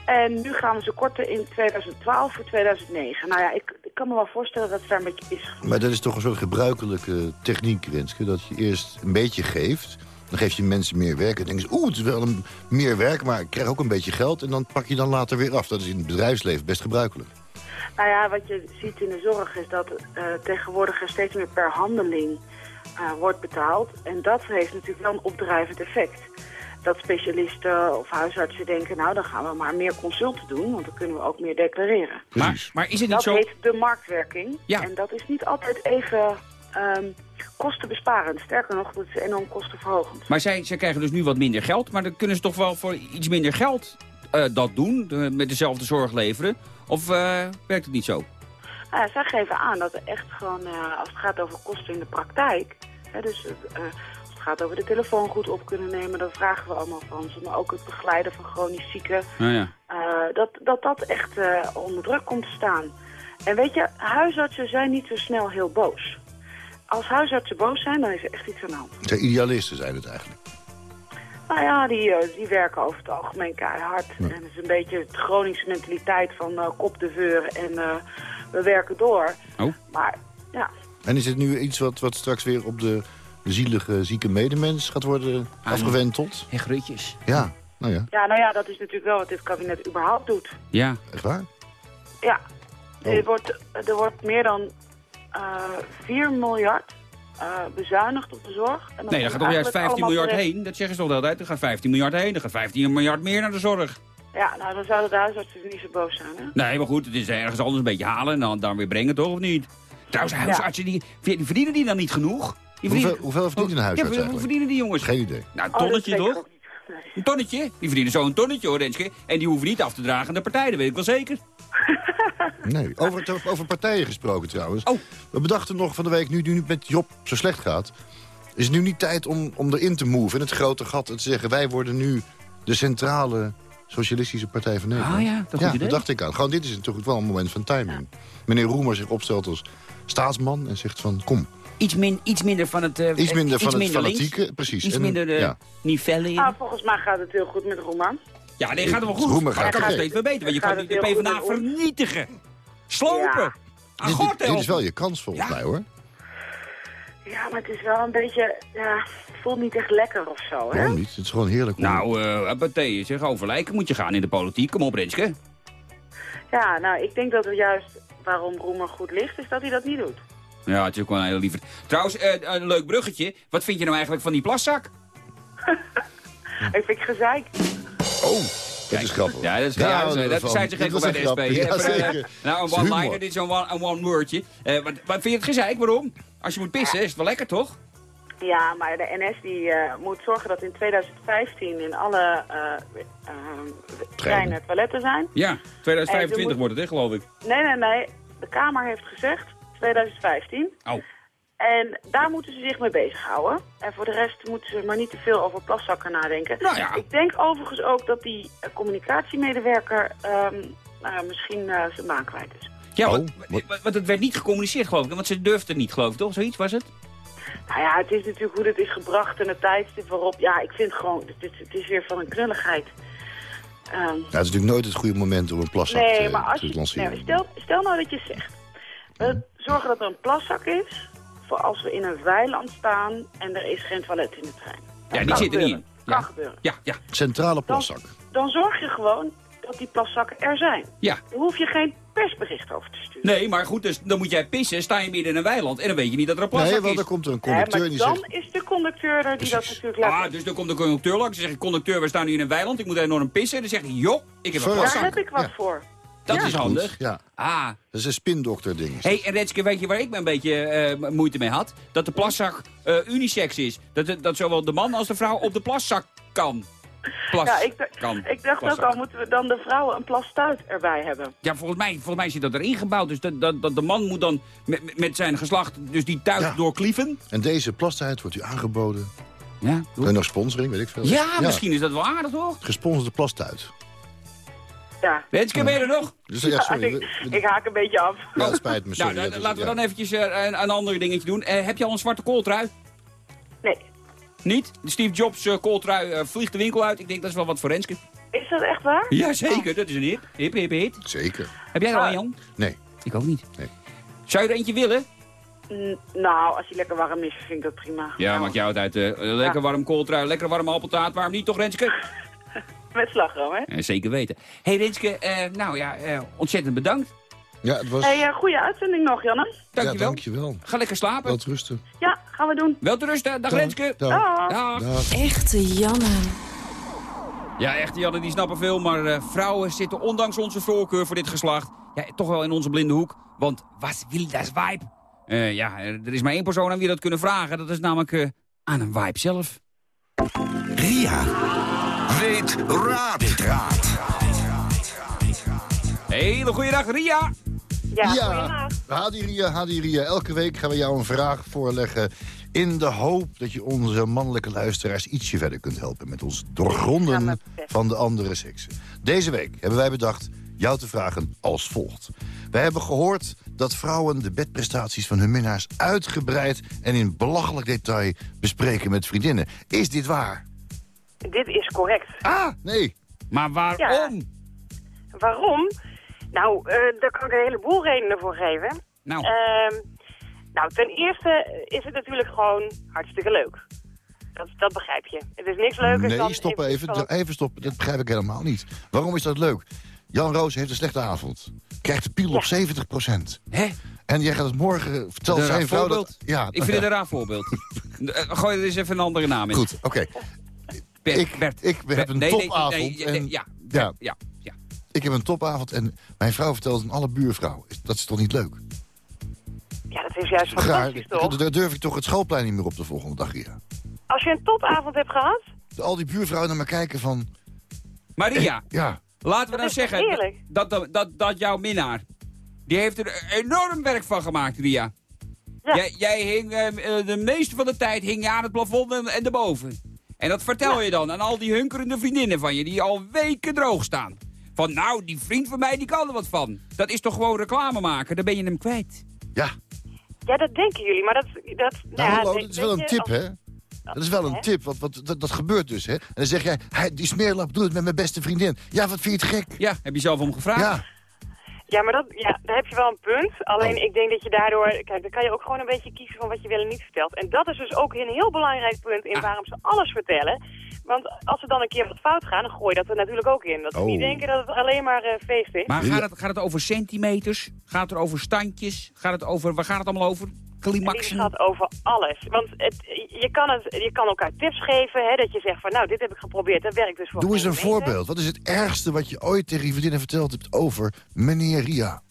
En nu gaan we ze korten in 2012 voor 2009. Nou ja, ik, ik kan me wel voorstellen dat het daar een beetje is.
Maar dat is toch een soort gebruikelijke techniek, Renske. Dat je eerst een beetje geeft. Dan geef je mensen meer werk. En dan denken ze, oeh, het is wel een, meer werk, maar ik krijg ook een beetje geld. En dan pak je dan later weer af. Dat is in het bedrijfsleven best gebruikelijk.
Nou ja, wat je ziet in de zorg is dat eh, tegenwoordig er steeds meer per handeling eh, wordt betaald. En dat heeft natuurlijk wel een opdrijvend effect. Dat specialisten of huisartsen denken, nou dan gaan we maar meer consulten doen, want dan kunnen we ook meer declareren.
Maar, maar is het niet
Dat
zo...
heet de marktwerking.
Ja.
En dat is niet altijd even ehm, kostenbesparend. Sterker nog, dat is enorm kostenverhogend.
Maar zij, zij krijgen dus nu wat minder geld, maar dan kunnen ze toch wel voor iets minder geld eh, dat doen, de- met dezelfde zorg leveren? Of eh, werkt het niet zo?
Nou ja, zij geven aan dat er echt gewoon, eh, als het gaat over kosten in de praktijk... Hè, dus als het gaat over de telefoon goed op kunnen nemen, dat vragen we allemaal van ze. Maar ook het begeleiden van chronisch zieken,
Nou ja.
dat, dat dat echt onder druk komt te staan. En weet je, huisartsen zijn niet zo snel heel boos. Als huisartsen boos zijn, dan is er echt iets aan de hand.
De idealisten zijn het eigenlijk.
Nou ja, die, eh, die werken over het algemeen keihard. En het is een beetje de chronische mentaliteit van eh, kop de veur en eh, we werken door.
Oh.
Maar ja,
En is het nu iets wat, wat straks weer op de, zielige, zieke medemens gaat worden afgewenteld?
En grutjes.
Ja, nou ja,
ja, nou ja, dat is natuurlijk wel wat dit kabinet überhaupt doet.
Ja.
echt waar?
Ja,
Oh.
er, wordt, er wordt meer dan 4 miljard eh, bezuinigd op de zorg. En dat
Nee, daar gaat toch juist
eigenlijk
15
allemaal
miljard
terecht.
heen? Dat zeggen ze toch de hele tijd? Er gaat 15 miljard heen, er gaat 15 miljard meer naar de zorg.
Ja, nou dan zouden de huisartsen niet zo boos zijn, hè?
Nee, maar goed, het is ergens anders een beetje halen en dan, dan weer brengen, toch, of niet? Trouwens, huisartsen, die, die verdienen die dan niet genoeg? Die
Hoeveel, hoeveel verdient een
ja,
huisarts
hoe
eigenlijk?
verdienen die jongens?
Geen idee.
Nou, een
Oh,
tonnetje toch? Een tonnetje? Die verdienen zo een tonnetje hoor, Renske. En die hoeven niet af te dragen aan de partij, dat weet ik wel zeker.
Nee. Over, het- over partijen gesproken trouwens.
Oh.
We bedachten nog van de week, nu, nu het met Job zo slecht gaat... is het nu niet tijd om, om erin te move in het grote gat... en te zeggen, wij worden nu de centrale socialistische partij van Nederland.
Ah ja, dat is een
ja,
goed idee.
dat dacht ik aan. Gewoon, dit is natuurlijk wel een moment van timing. Meneer Roemer zich opstelt als staatsman en zegt van, kom,
Iets, min, iets minder van het... eh,
iets minder van het
links.
fanatieke. Precies.
Iets
En-
minder de
ja.
nivellen in.
Nou, volgens mij gaat het heel goed met Roeman.
Ja, nee, gaat het wel goed.
Roemer
maar
gaat
kan nog steeds veel beter. Want je kan
het
de PvdA vernietigen. Slopen.
Ja.
Dit, dit, dit is wel je kans volgens
Ja.
mij hoor.
Ja, maar het is wel een beetje, ja, het voelt niet echt lekker of zo, hè?
Waarom niet? Het is gewoon heerlijk. om-
Nou, eh Pathé, zeg, over lijken moet je gaan in de politiek. Kom op, Renske.
Ja, nou, ik denk dat het juist waarom Roemer goed ligt, is dat hij dat niet doet.
Ja, het is ook wel een hele lieve... Trouwens, eh, een leuk bruggetje. Wat vind je nou eigenlijk van die plaszak?
Ik vind het gezeik.
Oh, dat is grappig.
Ja, dat, is, ja,
houden
dat, zijn ze gek
was
bij de SP.
Ja,
eh, nou, een one-liner, dit is een one-wordje. Eh, wat, wat vind je het gezeik? Waarom? Als je moet pissen, is het wel lekker, toch?
Ja, maar de NS die eh, moet zorgen dat in 2015 in alle eh eh, treinen toiletten zijn.
Ja, 2025
En je moet-
wordt het, hè, geloof ik.
Nee, nee, nee. De Kamer heeft gezegd 2015.
Oh.
En daar moeten ze zich mee bezighouden. En voor de rest moeten ze maar niet te veel over plaszakken nadenken.
Nou ja.
Ik denk overigens ook dat die eh, communicatiemedewerker ehm, nou misschien eh, zijn baan kwijt is.
Ja,
Oh,
want, het werd niet gecommuniceerd, geloof ik. Want ze durfden niet, geloof ik, toch? Zoiets was het?
Nou ja, het is natuurlijk hoe het is gebracht en het tijdstip waarop. Ja, ik vind gewoon, het is, het is weer van een knulligheid. Ehm,
Ja, het is natuurlijk nooit het goede moment om een plaszak
nee,
te,
maar als je, stel, stel nou dat je zegt, zorgen dat er een plaszak is voor als we in een weiland staan en er is geen toilet in de trein.
Ja, die
kan
zit er niet in.
Kan
Ja.
gebeuren.
Ja, ja,
Centrale plaszak.
Dan zorg je gewoon dat die plaszakken er zijn.
ja.
Daar hoef je geen persbericht over te sturen.
Nee, maar goed, dus dan moet jij pissen, sta je midden in een weiland... en dan weet je niet dat er een plaszak
Nee, want
is.
dan komt er een conducteur
maar
en die
dan
zegt...
is de conducteur er die dat natuurlijk laat
Ah, dus dan komt de conducteur langs en zegt... conducteur, we staan nu in een weiland, ik moet enorm pissen. En dan zegt hij, joh, ik heb een
Verras.
Daar
plaszak.
heb ik wat
Ja.
voor.
Dat
Ja.
is handig.
Ja,
Ah,
dat is een spindokter ding.
hey, en Renske, weet je waar ik me een beetje eh, moeite mee had? Dat de plaszak eh, unisex is. Dat, het- dat zowel de man als de vrouw op de plaszak kan. Plas,
Ja, ik,
kan.
ik dacht ook
Plaszak.
al, moeten we dan de vrouwen een plastuit erbij hebben?
Ja, volgens mij, volgens mij zit dat erin gebouwd. Dus dat, dat, dat de man moet dan met, met zijn geslacht dus die tuig
Ja.
doorklieven.
En deze plastijd wordt u aangeboden.
Ja,
En nog sponsoring, weet ik veel.
ja, misschien is dat wel aardig, toch?
Gesponsorde plastuit.
Ja.
Renske, ben je er nog?
Dus ja, sorry.
ik, haak een beetje af.
Ja, het spijt me, sorry.
nou, laten we
ja.
dan eventjes eh, een, een ander dingetje doen. Eh, heb je al een zwarte kooltrui?
Nee.
Niet? De Steve Jobs eh, kooltrui vliegt de winkel uit. Ik denk dat is wel wat voor Renske.
Is dat echt waar?
Jazeker, dat is een hit. Hip, hip, hit.
Zeker.
Heb jij er al
Ah.
een, Jan?
Nee.
Ik ook niet.
Nee.
Zou je er eentje willen?
N- nou, als hij lekker warm is, vind ik dat prima.
Ja,
Nou,
maakt jou het uit. lekker warm kooltrui, lekker warme appeltaart. Waarom niet toch, Renske?
Met slagroom, hè?
Eh, zeker weten. hey, Renske, eh, nou ja, eh, ontzettend bedankt.
Ja, het was...
hey, goede uitzending nog, Janne.
ja,
Dankjewel.
dankjewel.
Ga lekker slapen.
Wel rusten.
Ja, gaan we doen.
Wel te rusten. Dag,
Dag.
Renske.
Dag.
Dag.
Dag.
Dag.
Echte Janne.
Ja, echte Janne, die snappen veel, maar eh, vrouwen zitten ondanks onze voorkeur voor dit geslacht... Ja, toch wel in onze blinde hoek, want wat wil dat vibe? Eh, ja, er is maar één persoon aan wie dat kunnen vragen. Dat is namelijk eh, aan een vibe zelf.
Ria. Weet raad. Weet raad.
Hele goede dag, Ria.
Ja, goeienacht.
Hadi Ria, Hadi Ria. Elke week gaan we jou een vraag voorleggen... in de hoop dat je onze mannelijke luisteraars ietsje verder kunt helpen... met ons doorgronden van de andere seksen. Deze week hebben wij bedacht jou te vragen als volgt. Wij hebben gehoord dat vrouwen de bedprestaties van hun minnaars... uitgebreid en in belachelijk detail bespreken met vriendinnen. Is dit waar?
Dit is correct.
Ah, nee.
Maar waarom?
Waarom? Nou, eh, daar kan ik een heleboel redenen voor geven.
Nou.
Ehm, nou, ten eerste is het natuurlijk gewoon hartstikke leuk. Dat, dat begrijp je. Het is niks leukers dan...
Nee, stop even.
van-
Even stoppen. Dat begrijp ik helemaal niet. Waarom is dat leuk? Jan Roos heeft een slechte avond. Krijgt de piel op 70%
Hè?
En jij gaat het morgen...
Raar
zijn vrouw dat...
voorbeeld.
Ja,
Ik vind het een raar voorbeeld. Gooi er eens even een andere naam in.
Goed, oké.
Bert,
Ik,
Bert.
ik heb een
Nee,
topavond.
nee,
en,
ja,
ja,
ja, ja.
Ik heb een topavond en mijn vrouw vertelt aan alle buurvrouwen. Is- Dat is toch niet leuk?
Ja, dat is juist
Graag,
fantastisch, toch?
daar durf ik toch het schoolplein niet meer op de volgende dag hier.
Als je een topavond hebt gehad,
Al die buurvrouwen naar me kijken van...
Maria,
Ja,
laten we
Dat
dan
is
zeggen dat, dat, dat, dat jouw minnaar... die heeft er enorm werk van gemaakt, Ria.
Ja.
Jij, jij hing eh, eh, de meeste van de tijd hing je aan het plafond en, en erboven. En dat vertel je dan aan al die hunkerende vriendinnen van je... die al weken droog staan. Van nou, die vriend van mij die kan er wat van. Dat is toch gewoon reclame maken, dan ben je hem kwijt.
ja.
ja, dat denken jullie, maar dat... dat
Nou,
ja,
dat is wel een tip, hè? Dat is wel een tip, want, want dat, dat gebeurt dus, hè? En dan zeg jij, hij, die smeerlap doet het met mijn beste vriendin. Ja, wat vind je het gek?
Ja, heb je zelf om gevraagd?
Ja,
Ja, maar dat, ja, daar heb je wel een punt. Alleen
Oh.
ik denk dat je daardoor... Kijk, dan kan je ook gewoon een beetje kiezen van wat je wel en niet vertelt. En dat is dus ook een heel belangrijk punt in
Ah.
waarom ze alles vertellen. Want als er dan een keer wat fout gaat, dan gooi je dat er natuurlijk ook in. Dat ze
Oh.
niet denken dat het alleen maar eh, feest is.
Maar gaat het, gaat het over centimeters? Gaat het over standjes? Gaat het over, waar gaat het allemaal over?
Het gaat over alles. Want het, je, kan het, je kan elkaar tips geven, hè, dat je zegt van nou, dit heb ik geprobeerd, dat werkt dus voor
doe eens een
meter.
voorbeeld. Wat is het ergste wat je ooit tegen je vriendinnen verteld hebt over meneer Ria?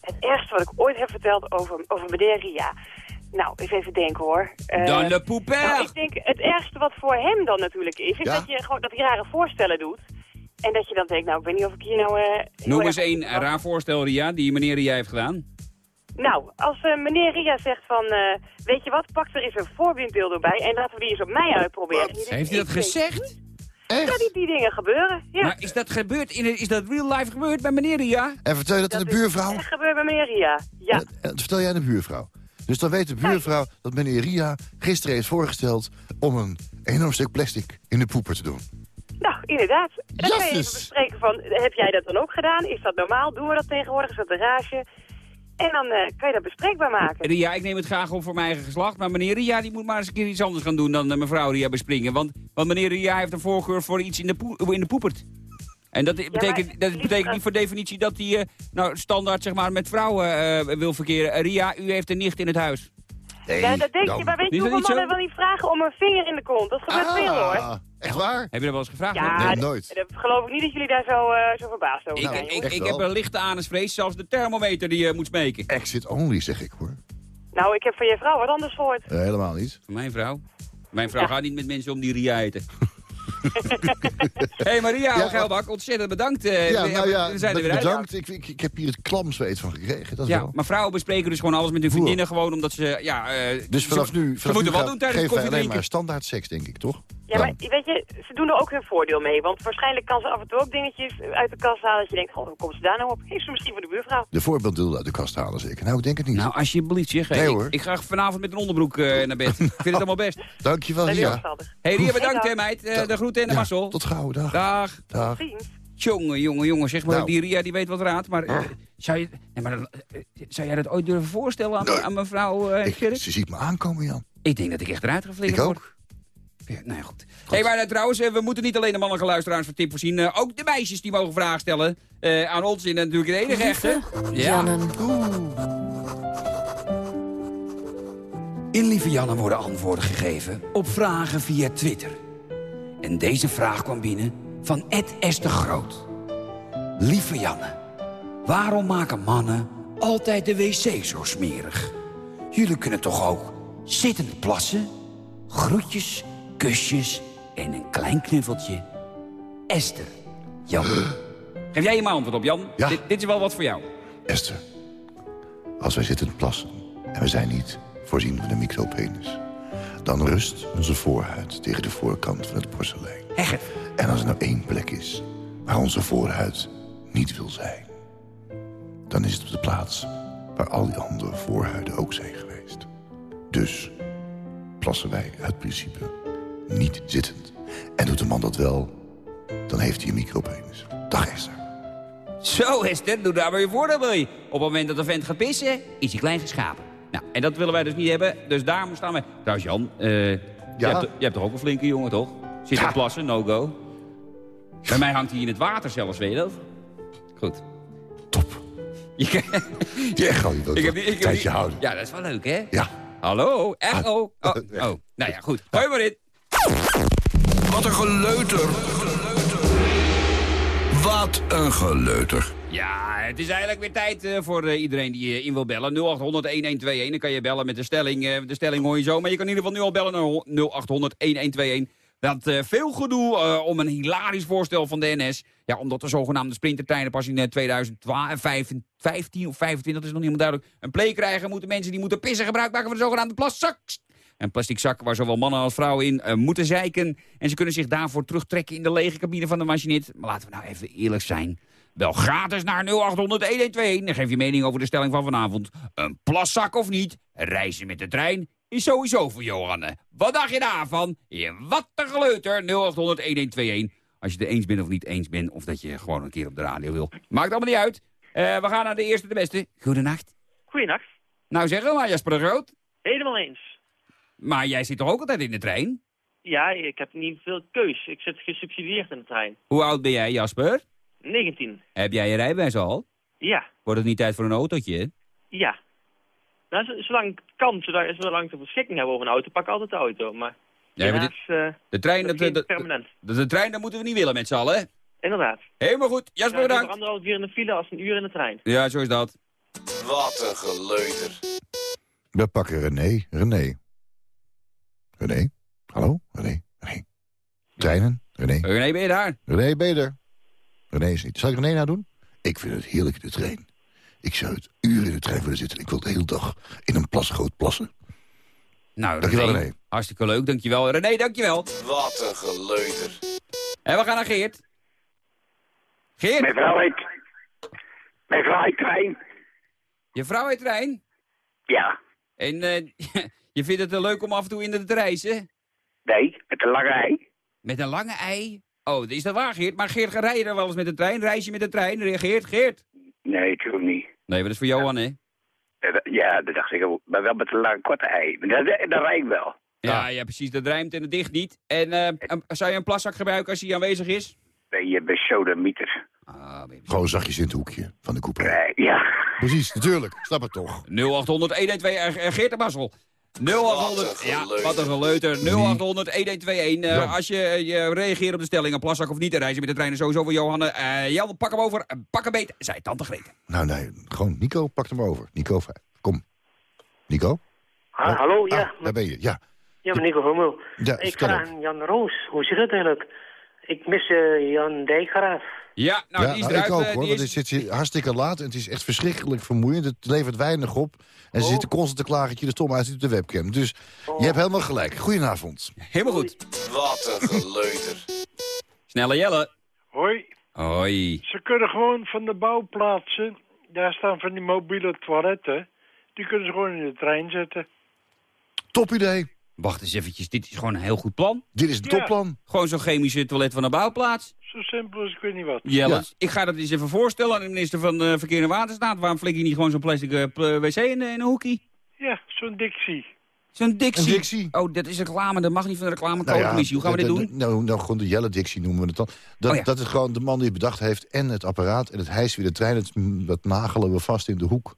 Het ergste wat ik ooit heb verteld over, over meneer Ria. Nou, eens even denken hoor. Eh,
Dan de
nou, ik denk het ergste wat voor hem dan natuurlijk is, is
Ja?
dat je gewoon dat hij rare voorstellen doet. En dat je dan denkt, nou, ik weet niet of ik hier nou... eh,
Noem
erg
eens één
wachten.
raar voorstel, Ria, die meneer Ria heeft gedaan.
Nou, als eh, meneer Ria zegt van, eh, weet je wat, pak er eens een voorbeeldbeeld erbij en laten we die eens op mij uitproberen. Denkt,
Heeft hij dat gezegd?
niet. Ja, die,
Echt?
die dingen gebeuren. Ja,
Maar is dat gebeurd? In, is dat real life gebeurd bij meneer Ria?
En vertel je dat aan
dat
de buurvrouw?
is echt gebeurd bij meneer Ria. Ja.
En, en dat vertel jij aan de buurvrouw. Dus dan weet de buurvrouw dat meneer Ria gisteren heeft voorgesteld... om een enorm stuk plastic in de poeper te doen.
Nou, inderdaad. Dan kan je even bespreken van, heb jij dat dan ook gedaan? Is dat normaal? Doen we dat tegenwoordig? Is dat een rage? En dan eh, kan je dat bespreekbaar maken.
Ria, ik neem het graag op voor mijn eigen geslacht. Maar meneer Ria die moet maar eens een keer iets anders gaan doen dan eh, mevrouw Ria bespringen. Want, want meneer Ria heeft een voorkeur voor iets in de, poe- in de poepert. En dat betekent, dat betekent niet voor definitie dat hij eh, nou, standaard zeg maar, met vrouwen eh, wil verkeren. Eh, Ria, u heeft een nicht in het huis.
Nee,
ja, dat denk je. Maar weet je hoeveel
niet
mannen wel niet vragen om een vinger in de kont? Dat gebeurt veel hoor.
Ah, echt waar?
Heb je dat wel eens gevraagd?
Ja,
Nee, nooit.
dat geloof ik niet dat jullie daar zo, eh, zo verbaasd over
Ik,
zijn.
ik, ik, ik heb een lichte anusvrees, zelfs de thermometer die je moet smeken.
Exit only, zeg ik hoor.
Nou, ik heb van je vrouw wat anders gehoord.
Eh, helemaal niet.
Van mijn vrouw. Mijn vrouw gaat niet met mensen om die Ria eten. hey Maria
Ja,
ontzettend bedankt. eh,
Ja, nou ja,
we zijn er weer uit.
bedankt. Ik, ik, ik heb hier het klamzweet van gekregen. Dat
Ja,
wel.
maar vrouwen bespreken dus gewoon alles met hun vriendinnen gewoon omdat ze, ja... eh,
Dus vanaf nu,
ze moeten wat doen tijdens koffie
alleen
drinken.
maar standaard seks, denk ik, toch?
Ja, maar weet je, ze doen er ook hun voordeel mee. Want waarschijnlijk kan ze af en toe ook dingetjes uit de kast halen. Dat je denkt, goh, hoe komt ze daar nou op? Heeft ze misschien van de buurvrouw?
De voorbeelddeel uit de kast halen zeker. Nou, ik denk het niet.
Nou, alsjeblieft zeg.
Nee,
ik,
hoor.
ik ga vanavond met een onderbroek eh, naar bed. ik vind het allemaal best.
Dankjewel,
heel
Ria.
verstandig.
hey, Ria, bedankt
Hey,
hè meid. Eh, de groeten en de
Ja,
mazzel.
Tot gauw, dag.
Dag.
Dag.
Vriend.
Jongen, jongen, jongen. Zeg maar,
Nou.
die Ria die weet wat raad. Maar, eh, zou, je, nee, maar zou jij dat ooit durven voorstellen aan,
Nee.
aan mevrouw eh
Ik,
Gerrit?
ze ziet me aankomen, Jan.
Ik denk dat ik echt eruit
Ik
word.
ook.
Ja, nou ja, goed. Hey, maar eh, trouwens, eh, we moeten niet alleen de mannelijke luisteraars voor tip voorzien. eh, ook de meisjes die mogen vragen stellen. Eh, aan ons in natuurlijk het enige echte.
Jannen.
In Lieve Janne worden antwoorden gegeven op vragen via Twitter. En deze vraag kwam binnen van Ed Esther Groot. Lieve Janne, waarom maken mannen altijd de wc zo smerig? Jullie kunnen toch ook zittend plassen? Groetjes, kusjes en een klein knuffeltje. Esther, Jan. Geef jij je maar antwoord op, Jan.
Ja.
Dit, dit is wel wat voor jou.
Esther, als wij zitten te plassen en we zijn niet voorzien van een micropenis... dan rust onze voorhuid tegen de voorkant van het porselein. En als er nou één plek is waar onze voorhuid niet wil zijn... dan is het op de plaats waar al die andere voorhuiden ook zijn geweest. Dus plassen wij uit principe niet zittend. En doet de man dat wel, dan heeft hij een micropenis. Dag Esther.
Zo, Esther, doe daar maar je voordeel mee. Op het moment dat de vent gaat pissen, is hij klein geschapen. Nou, en dat willen wij dus niet hebben, dus daarom staan wij... Trouwens, Jan, eh, je, hebt, je hebt toch ook een flinke jongen, toch? Zit te plassen, no-go. Bij mij hangt hij in het water zelfs, weet je dat? Goed.
Top.
Je,
Ja, wilt
ik heb, niet- ik heb
houden.
Ja, dat is wel leuk, hè?
Ja.
Hallo? Echt? Oh, oh, oh. Nou ja, goed. Gooi maar in.
Wat een geleuter. Wat een geleuter.
Ja, het is eigenlijk weer tijd eh, voor eh, iedereen die eh, in wil bellen. 0800-1121, dan kan je bellen met de stelling. de stelling hoor je zo, maar je kan in ieder geval nu al bellen naar 0800-1121. Dat veel gedoe om een hilarisch voorstel van de NS. Ja, omdat de zogenaamde sprintertreinen pas in eh, 2015 of 25, dat is nog niet helemaal duidelijk, een play krijgen. Moeten mensen die moeten pissen gebruik maken van de zogenaamde plaszak. Een plastic zak waar zowel mannen als vrouwen in eh, moeten zeiken. En ze kunnen zich daarvoor terugtrekken in de lege cabine van de machinist. Maar laten we nou even eerlijk zijn. Bel gratis naar 0800 1121 en geef je mening over de stelling van vanavond. Een plaszak of niet, reizen met de trein is sowieso voor Johanne. Wat dacht je daarvan? Ja, wat een geleuter, 0800 1121. Als je het eens bent of niet eens bent, of dat je gewoon een keer op de radio wil. Maakt allemaal niet uit. Eh, we gaan naar de eerste de beste. Goedenacht.
Goeienacht.
Nou zeg maar, Jasper de Groot.
Helemaal eens.
Maar jij zit toch ook altijd in de trein?
Ja, ik heb niet veel keus. Ik zit gesubsidieerd in de trein.
Hoe oud ben jij, Jasper?
19.
Heb jij je rijbewijs al?
Ja,
Wordt het niet tijd voor een autootje?
ja. Nou, zolang het kan, zolang, zolang ze beschikking hebben over een auto, pak ik altijd de auto. Maar
Ja, maar
eh,
De trein,
dat
de, de, de trein, dat moeten we niet willen met z'n allen, hè?
Inderdaad.
Helemaal goed. Jasper,
Ja,
bedankt.
anderhalf uur in de file als een uur in de trein.
Ja, zo is dat.
Wat een geleuter.
We pakken René. René. René? Hallo? René? René? Treinen? René?
René, ben je daar?
René, ben je er? René is niet. Zal ik René nou doen? Ik vind het heerlijk in de trein. Ik zou het uren in de trein willen zitten. Ik wil de hele dag in een plasgoot plassen.
Nou,
Dankjewel, René.
Hartstikke leuk, dankjewel. René, dankjewel.
Wat een geleuter.
En we gaan naar Geert. Geert?
Mijn vrouw heet... Mijn vrouw heet Trein.
Je vrouw heet Trein?
Ja.
En eh, je vindt het leuk om af en toe in de te reizen?
Nee, met een lange ei.
Met een lange ei? Oh, is dat waar, Geert? Maar Geert, ga rijden er wel eens met de trein? Reis je met de trein? Geert, Geert?
Nee, natuurlijk niet.
Nee, maar dat is voor Johan, hè?
Eh, dat- Ja, dat dacht ik ook. Maar wel met een lange korte ei. Maar dat, dat rijd ik wel.
Ja, ja, precies. Dat rijmt en het dicht niet. En eh, zou je een plaszak gebruiken als hij aanwezig is?
Ben je besodemieter.
Gewoon zachtjes in het hoekje van de coupé.
Nee, ja.
Precies, natuurlijk. Snap het toch.
0800 112 uh, Geert de Bassel. 0800, ja, wat een geleuter. 0800 1121.
Ja.
Als je, eh, je reageert op de stelling, een plaszak of niet, dan reizen met de trein is sowieso voor Johanne. Eh Jan, pak hem over, eh, pak hem beet, zei tante Grete.
Nou, nee. Gewoon, Nico, pak hem over. Nico, kom. Nico?
Ha-
Oh,
hallo,
ah,
ja.
daar ben je, ja.
Ja, meneer Hummel.
Ja,
ik vraag aan Jan Roos. Hoe zit het eigenlijk? Ik mis eh, Jan Dijkgraaf.
Ja, nou,
ja,
die is
nou, ik ook
eh,
hoor,
die
want
is-
het zit hier hartstikke laat en het is echt verschrikkelijk vermoeiend. Het levert weinig op. En ze
Oh.
zitten constant te klagen dat je er stom uitziet op de webcam. Dus je hebt helemaal gelijk. Goedenavond.
Helemaal goed.
Wat een geleuter.
Snelle Jelle.
Hoi.
Hoi.
Ze kunnen gewoon van de bouwplaatsen, daar staan van die mobiele toiletten, die kunnen ze gewoon in de trein zetten.
Top idee.
Wacht eens eventjes, dit is gewoon een heel goed plan.
Dit is een
Ja.
topplan.
Gewoon zo'n chemische toilet van een bouwplaats.
Zo simpel als ik weet niet wat.
Jelle, ik ga dat eens even voorstellen aan de minister van eh, Verkeer en Waterstaat. Waarom flik je niet gewoon zo'n plastic eh, pl- wc in, eh, in een hoekie?
Ja, zo'n Dixie.
Zo'n Dixie.
Een Dixie.
Oh, dat is reclame. Dat mag niet van de
Nou ja,
reclamecodecommissie. Hoe gaan we dit doen?
Nou, nou, gewoon de Jelle Dixie noemen we het dan. Dat,
Oh ja.
dat is gewoon de man die het bedacht heeft en het apparaat en het hijs weer de trein. Het, dat nagelen we vast in de hoek.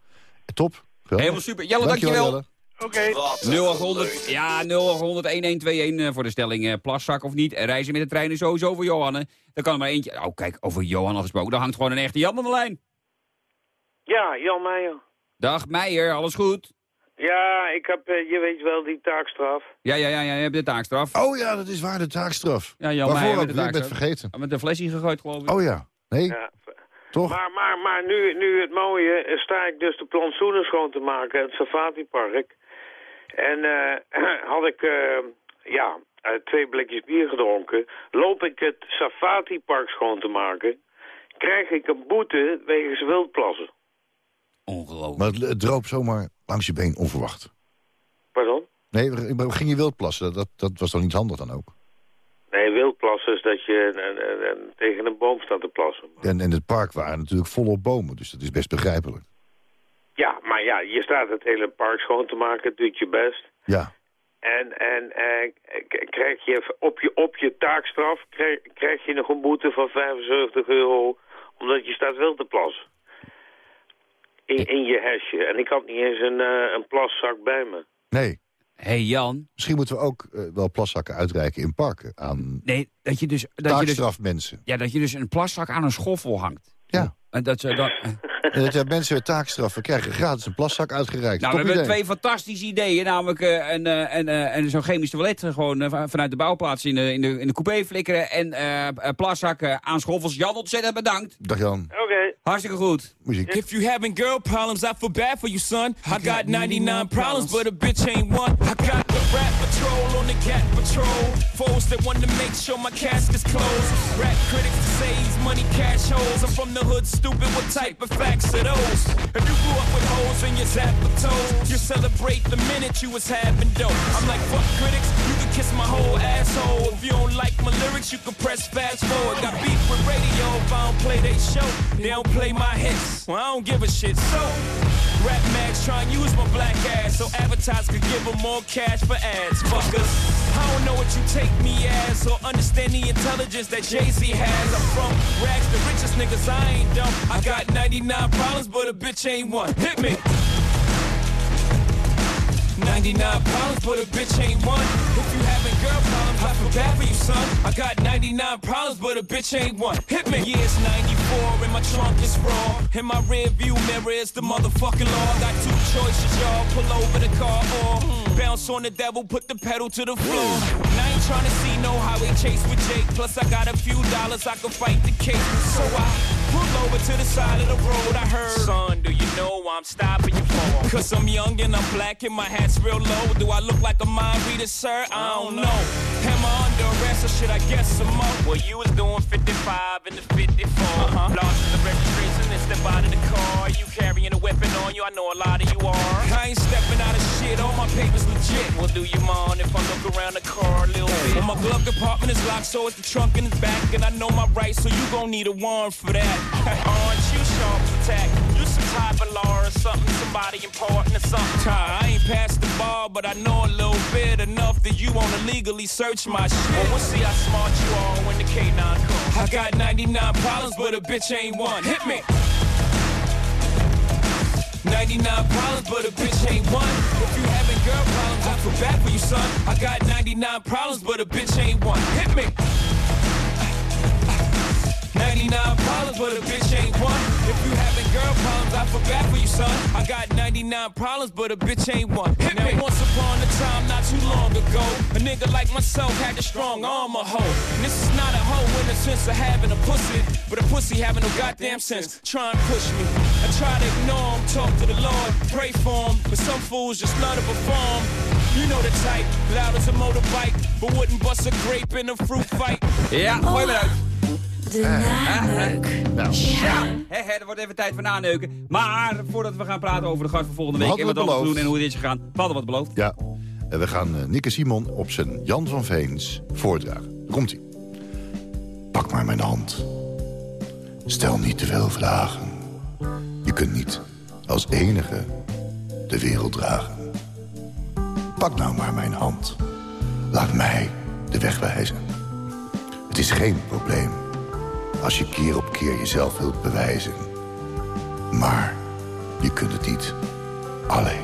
Top. Geweldig.
Helemaal super. Jelle, dankjewel.
Jelle.
Oké.
0800, ja, 0800 1121 eh, voor de stelling eh, plaszak of niet. En reizen met de trein is sowieso voor Johanne. Dan kan er maar eentje. Oh, kijk, over Johan al gesproken. Daar hangt gewoon een echte Jan aan de lijn.
Ja, Jan Meijer.
Dag Meijer, alles goed?
Ja, ik heb, eh, je weet wel, die taakstraf.
Ja, ja, ja, ja, je hebt de taakstraf.
Oh ja, dat is waar, de taakstraf.
Ja, Jan
Waarvoor
Meijer de
weer? Ik ben het
taakstraf.
vergeten.
Met een flesje gegooid, geloof ik.
Oh ja. Nee?
Ja.
Toch?
Maar, maar, maar nu, nu het mooie, eh, sta ik dus de plantsoenen schoon te maken, het safatipark. En eh, had ik, eh, ja, twee blikjes bier gedronken. Loop ik het safatipark schoon te maken, krijg ik een boete wegens wildplassen.
Ongelooflijk.
Maar het, droop zomaar langs je been onverwacht.
Pardon?
Nee, maar ging je wild plassen? Dat, dat was dan niet handig dan ook?
Nee, wildplassen is dat je tegen een boom staat te plassen.
En, en het park waren natuurlijk volop bomen, dus dat is best begrijpelijk.
Ja, maar ja, je staat het hele park schoon te maken, doet je best.
Ja.
En, en eh, krijg je op je, op je taakstraf krijg, krijg je nog een boete van 75 euro omdat je staat wel te plassen. In, in je hesje. En ik had niet eens een, eh, een plaszak bij me.
Nee.
Hey Jan.
Misschien moeten we ook eh, wel plaszakken uitreiken in parken aan
Nee, dat je dus... Dat je dus
taakstrafmensen.
ja, dat je dus een plaszak aan een schoffel hangt.
Ja.
En dat ze dan...
En dat mensen met taakstraffen krijgen gratis een plaszak uitgereikt.
Nou, we hebben twee fantastische ideeën. Namelijk eh, een, eh, een, eh, een zo'n chemisch toilet gewoon vanuit de bouwplaats in de, in de, in de coupé flikkeren. En plaszakken aan schoffels. Jan, ontzettend bedankt.
Dag Jan.
Oké.
Hartstikke goed.
Muziek.
If you having girl problems, I feel bad for you, son. I got 99 problems, but a bitch ain't one. I got the rap patrol on the cat patrol. Foes that want to make sure my casket's closed. Rap critics to say he's money cash holes. I'm from the hood, stupid. What type of facts are those? If you grew up with hoes in your zapper toes, you celebrate the minute you was having dope. I'm like, fuck critics, you can kiss my whole asshole. If you don't like my lyrics, you can press fast forward. Got beef with radio if I don't play they show. They don't play my hits. Well, I don't give a shit. So, rap mags try and use my black ass so advertisers could give them more cash for ads. Fuckers, I don't know what you take me as or understand the intelligence that Jay-Z has. I'm from rags, the richest niggas, I ain't dumb. I got 99 problems, but a bitch ain't one. Hit me. 99 problems, but a bitch ain't one. If you having girl problems, I feel bad for you, son. I got 99 problems, but a bitch ain't one. Hit me. Yeah, it's 94, and my trunk is raw. In my rear view mirror is the motherfucking law. Got two choices, y'all. Pull over the car or bounce on the devil, put the pedal to the floor. And I ain't trying to see no highway chase with Jake. Plus, I got a few dollars, I can fight the case. So I pull over to the side of the road. I heard, son, do you know I'm stopping you for? Cause I'm young and I'm black and my hat's real low. Do I look like a mind reader, sir? I don't know. Am I under arrest or should I guess I'm up? Well, you was doing 55 in the 54. Uh-huh. Lost in the registration step out of the car. You carrying a weapon on you, I know a lot of you are. I ain't stepping out of shit, all my papers legit. Well, do you mind if I look around the car a little bit? Well, my glove compartment is locked, so it's the trunk in the back. And I know my rights, so you gon' need a warrant for that. You sharp attack? You some type of law or something, somebody important or something. I ain't past the bar, but I know a little bit enough that you wanna legally search my shit. Well, we'll see how smart you are when the K9 comes. I got 99 problems, but a bitch ain't one. Hit me. 99 problems, but a bitch ain't one. If you having girl problems, I feel bad for you, son. I got 99 problems, but a bitch ain't one. Hit me. 99 problems, but a bitch ain't one. If you having girl problems, I feel bad for you, son. I got 99 problems, but a bitch ain't one. Hit now, me. once upon a time, not too long ago, a nigga like myself had a strong arm, a hoe. And this is not a hoe in the sense of having a pussy, but a pussy having no goddamn sense. Try and push me. I try to ignore him, talk to the Lord, pray for him, but some fools just love to perform. You know the type, loud as a motorbike, but wouldn't bust a grape in a fruit fight.
Yeah, gooi maar uit.
De
Nou,
Ja, hè, er wordt even tijd voor naneuken. Maar voordat we gaan praten over de gast van volgende
We
week... en wat we doen en hoe dit is gegaan... we hadden wat beloofd.
Ja, en we gaan eh, Nikke Simon op zijn Jan van Veens voordragen. Komt-ie. Pak maar mijn hand. Stel niet te veel vragen. Je kunt niet als enige de wereld dragen. Pak nou maar mijn hand. Laat mij de weg wijzen. Het is geen probleem als je keer op keer jezelf wilt bewijzen. Maar je kunt het niet alleen.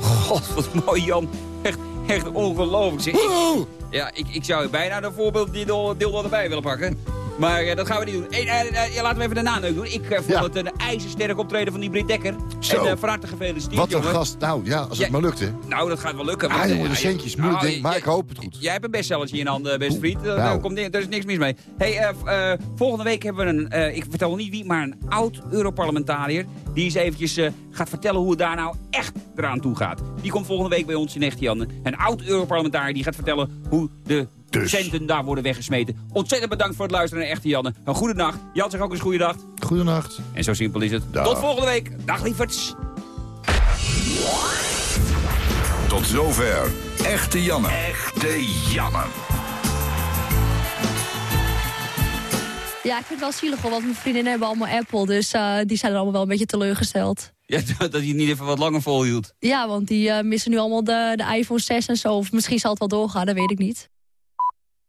God, wat mooi, Jan. Echt, echt ongelooflijk. Zeg. Ik, ja, ik, ik zou bijna een voorbeeld die deel, deel erbij willen pakken. Maar eh, dat gaan we niet doen. Hey, eh, eh, ja, laten we even de naneuk doen. Ik vond
Ja.
het een ijzersterk optreden van die Brit Dekker.
Zo.
En van harte gefeliciteerd,
Wat een
jongen.
gast. Nou ja, als het
Ja.
maar lukt, hè.
Nou, dat gaat wel lukken.
Ah, jongen, de centjes, moeilijk
nou,
ding, maar ik hoop het goed.
Jij hebt een bestsellertje in handen, beste vriend.
Nou.
Daar komt, daar is niks mis mee. Hey, volgende week hebben we een, ik vertel niet wie, maar een oud Europarlementariër. Die eens eventjes gaat vertellen hoe het daar nou echt eraan toe gaat. Die komt volgende week bij ons in Echt Janne. Een oud Europarlementariër die gaat vertellen hoe de
Dus.
centen daar worden weggesmeten. Ontzettend bedankt voor het luisteren naar Echte Janne. Een goede nacht. Jan zegt ook eens goede nacht.
Goedenacht.
En zo simpel is het.
Dag.
Tot volgende week. Dag lieverds.
Tot zover. Echte Janne. Echte Janne.
Ja, ik vind het wel zielig hoor, want mijn vriendinnen hebben allemaal Apple. Dus eh, die zijn er allemaal wel een beetje teleurgesteld.
Ja, dat hij het niet even wat langer volhield.
Ja, want die eh, missen nu allemaal de, de iPhone 6 en zo. Of misschien zal het wel doorgaan, dat weet ik niet.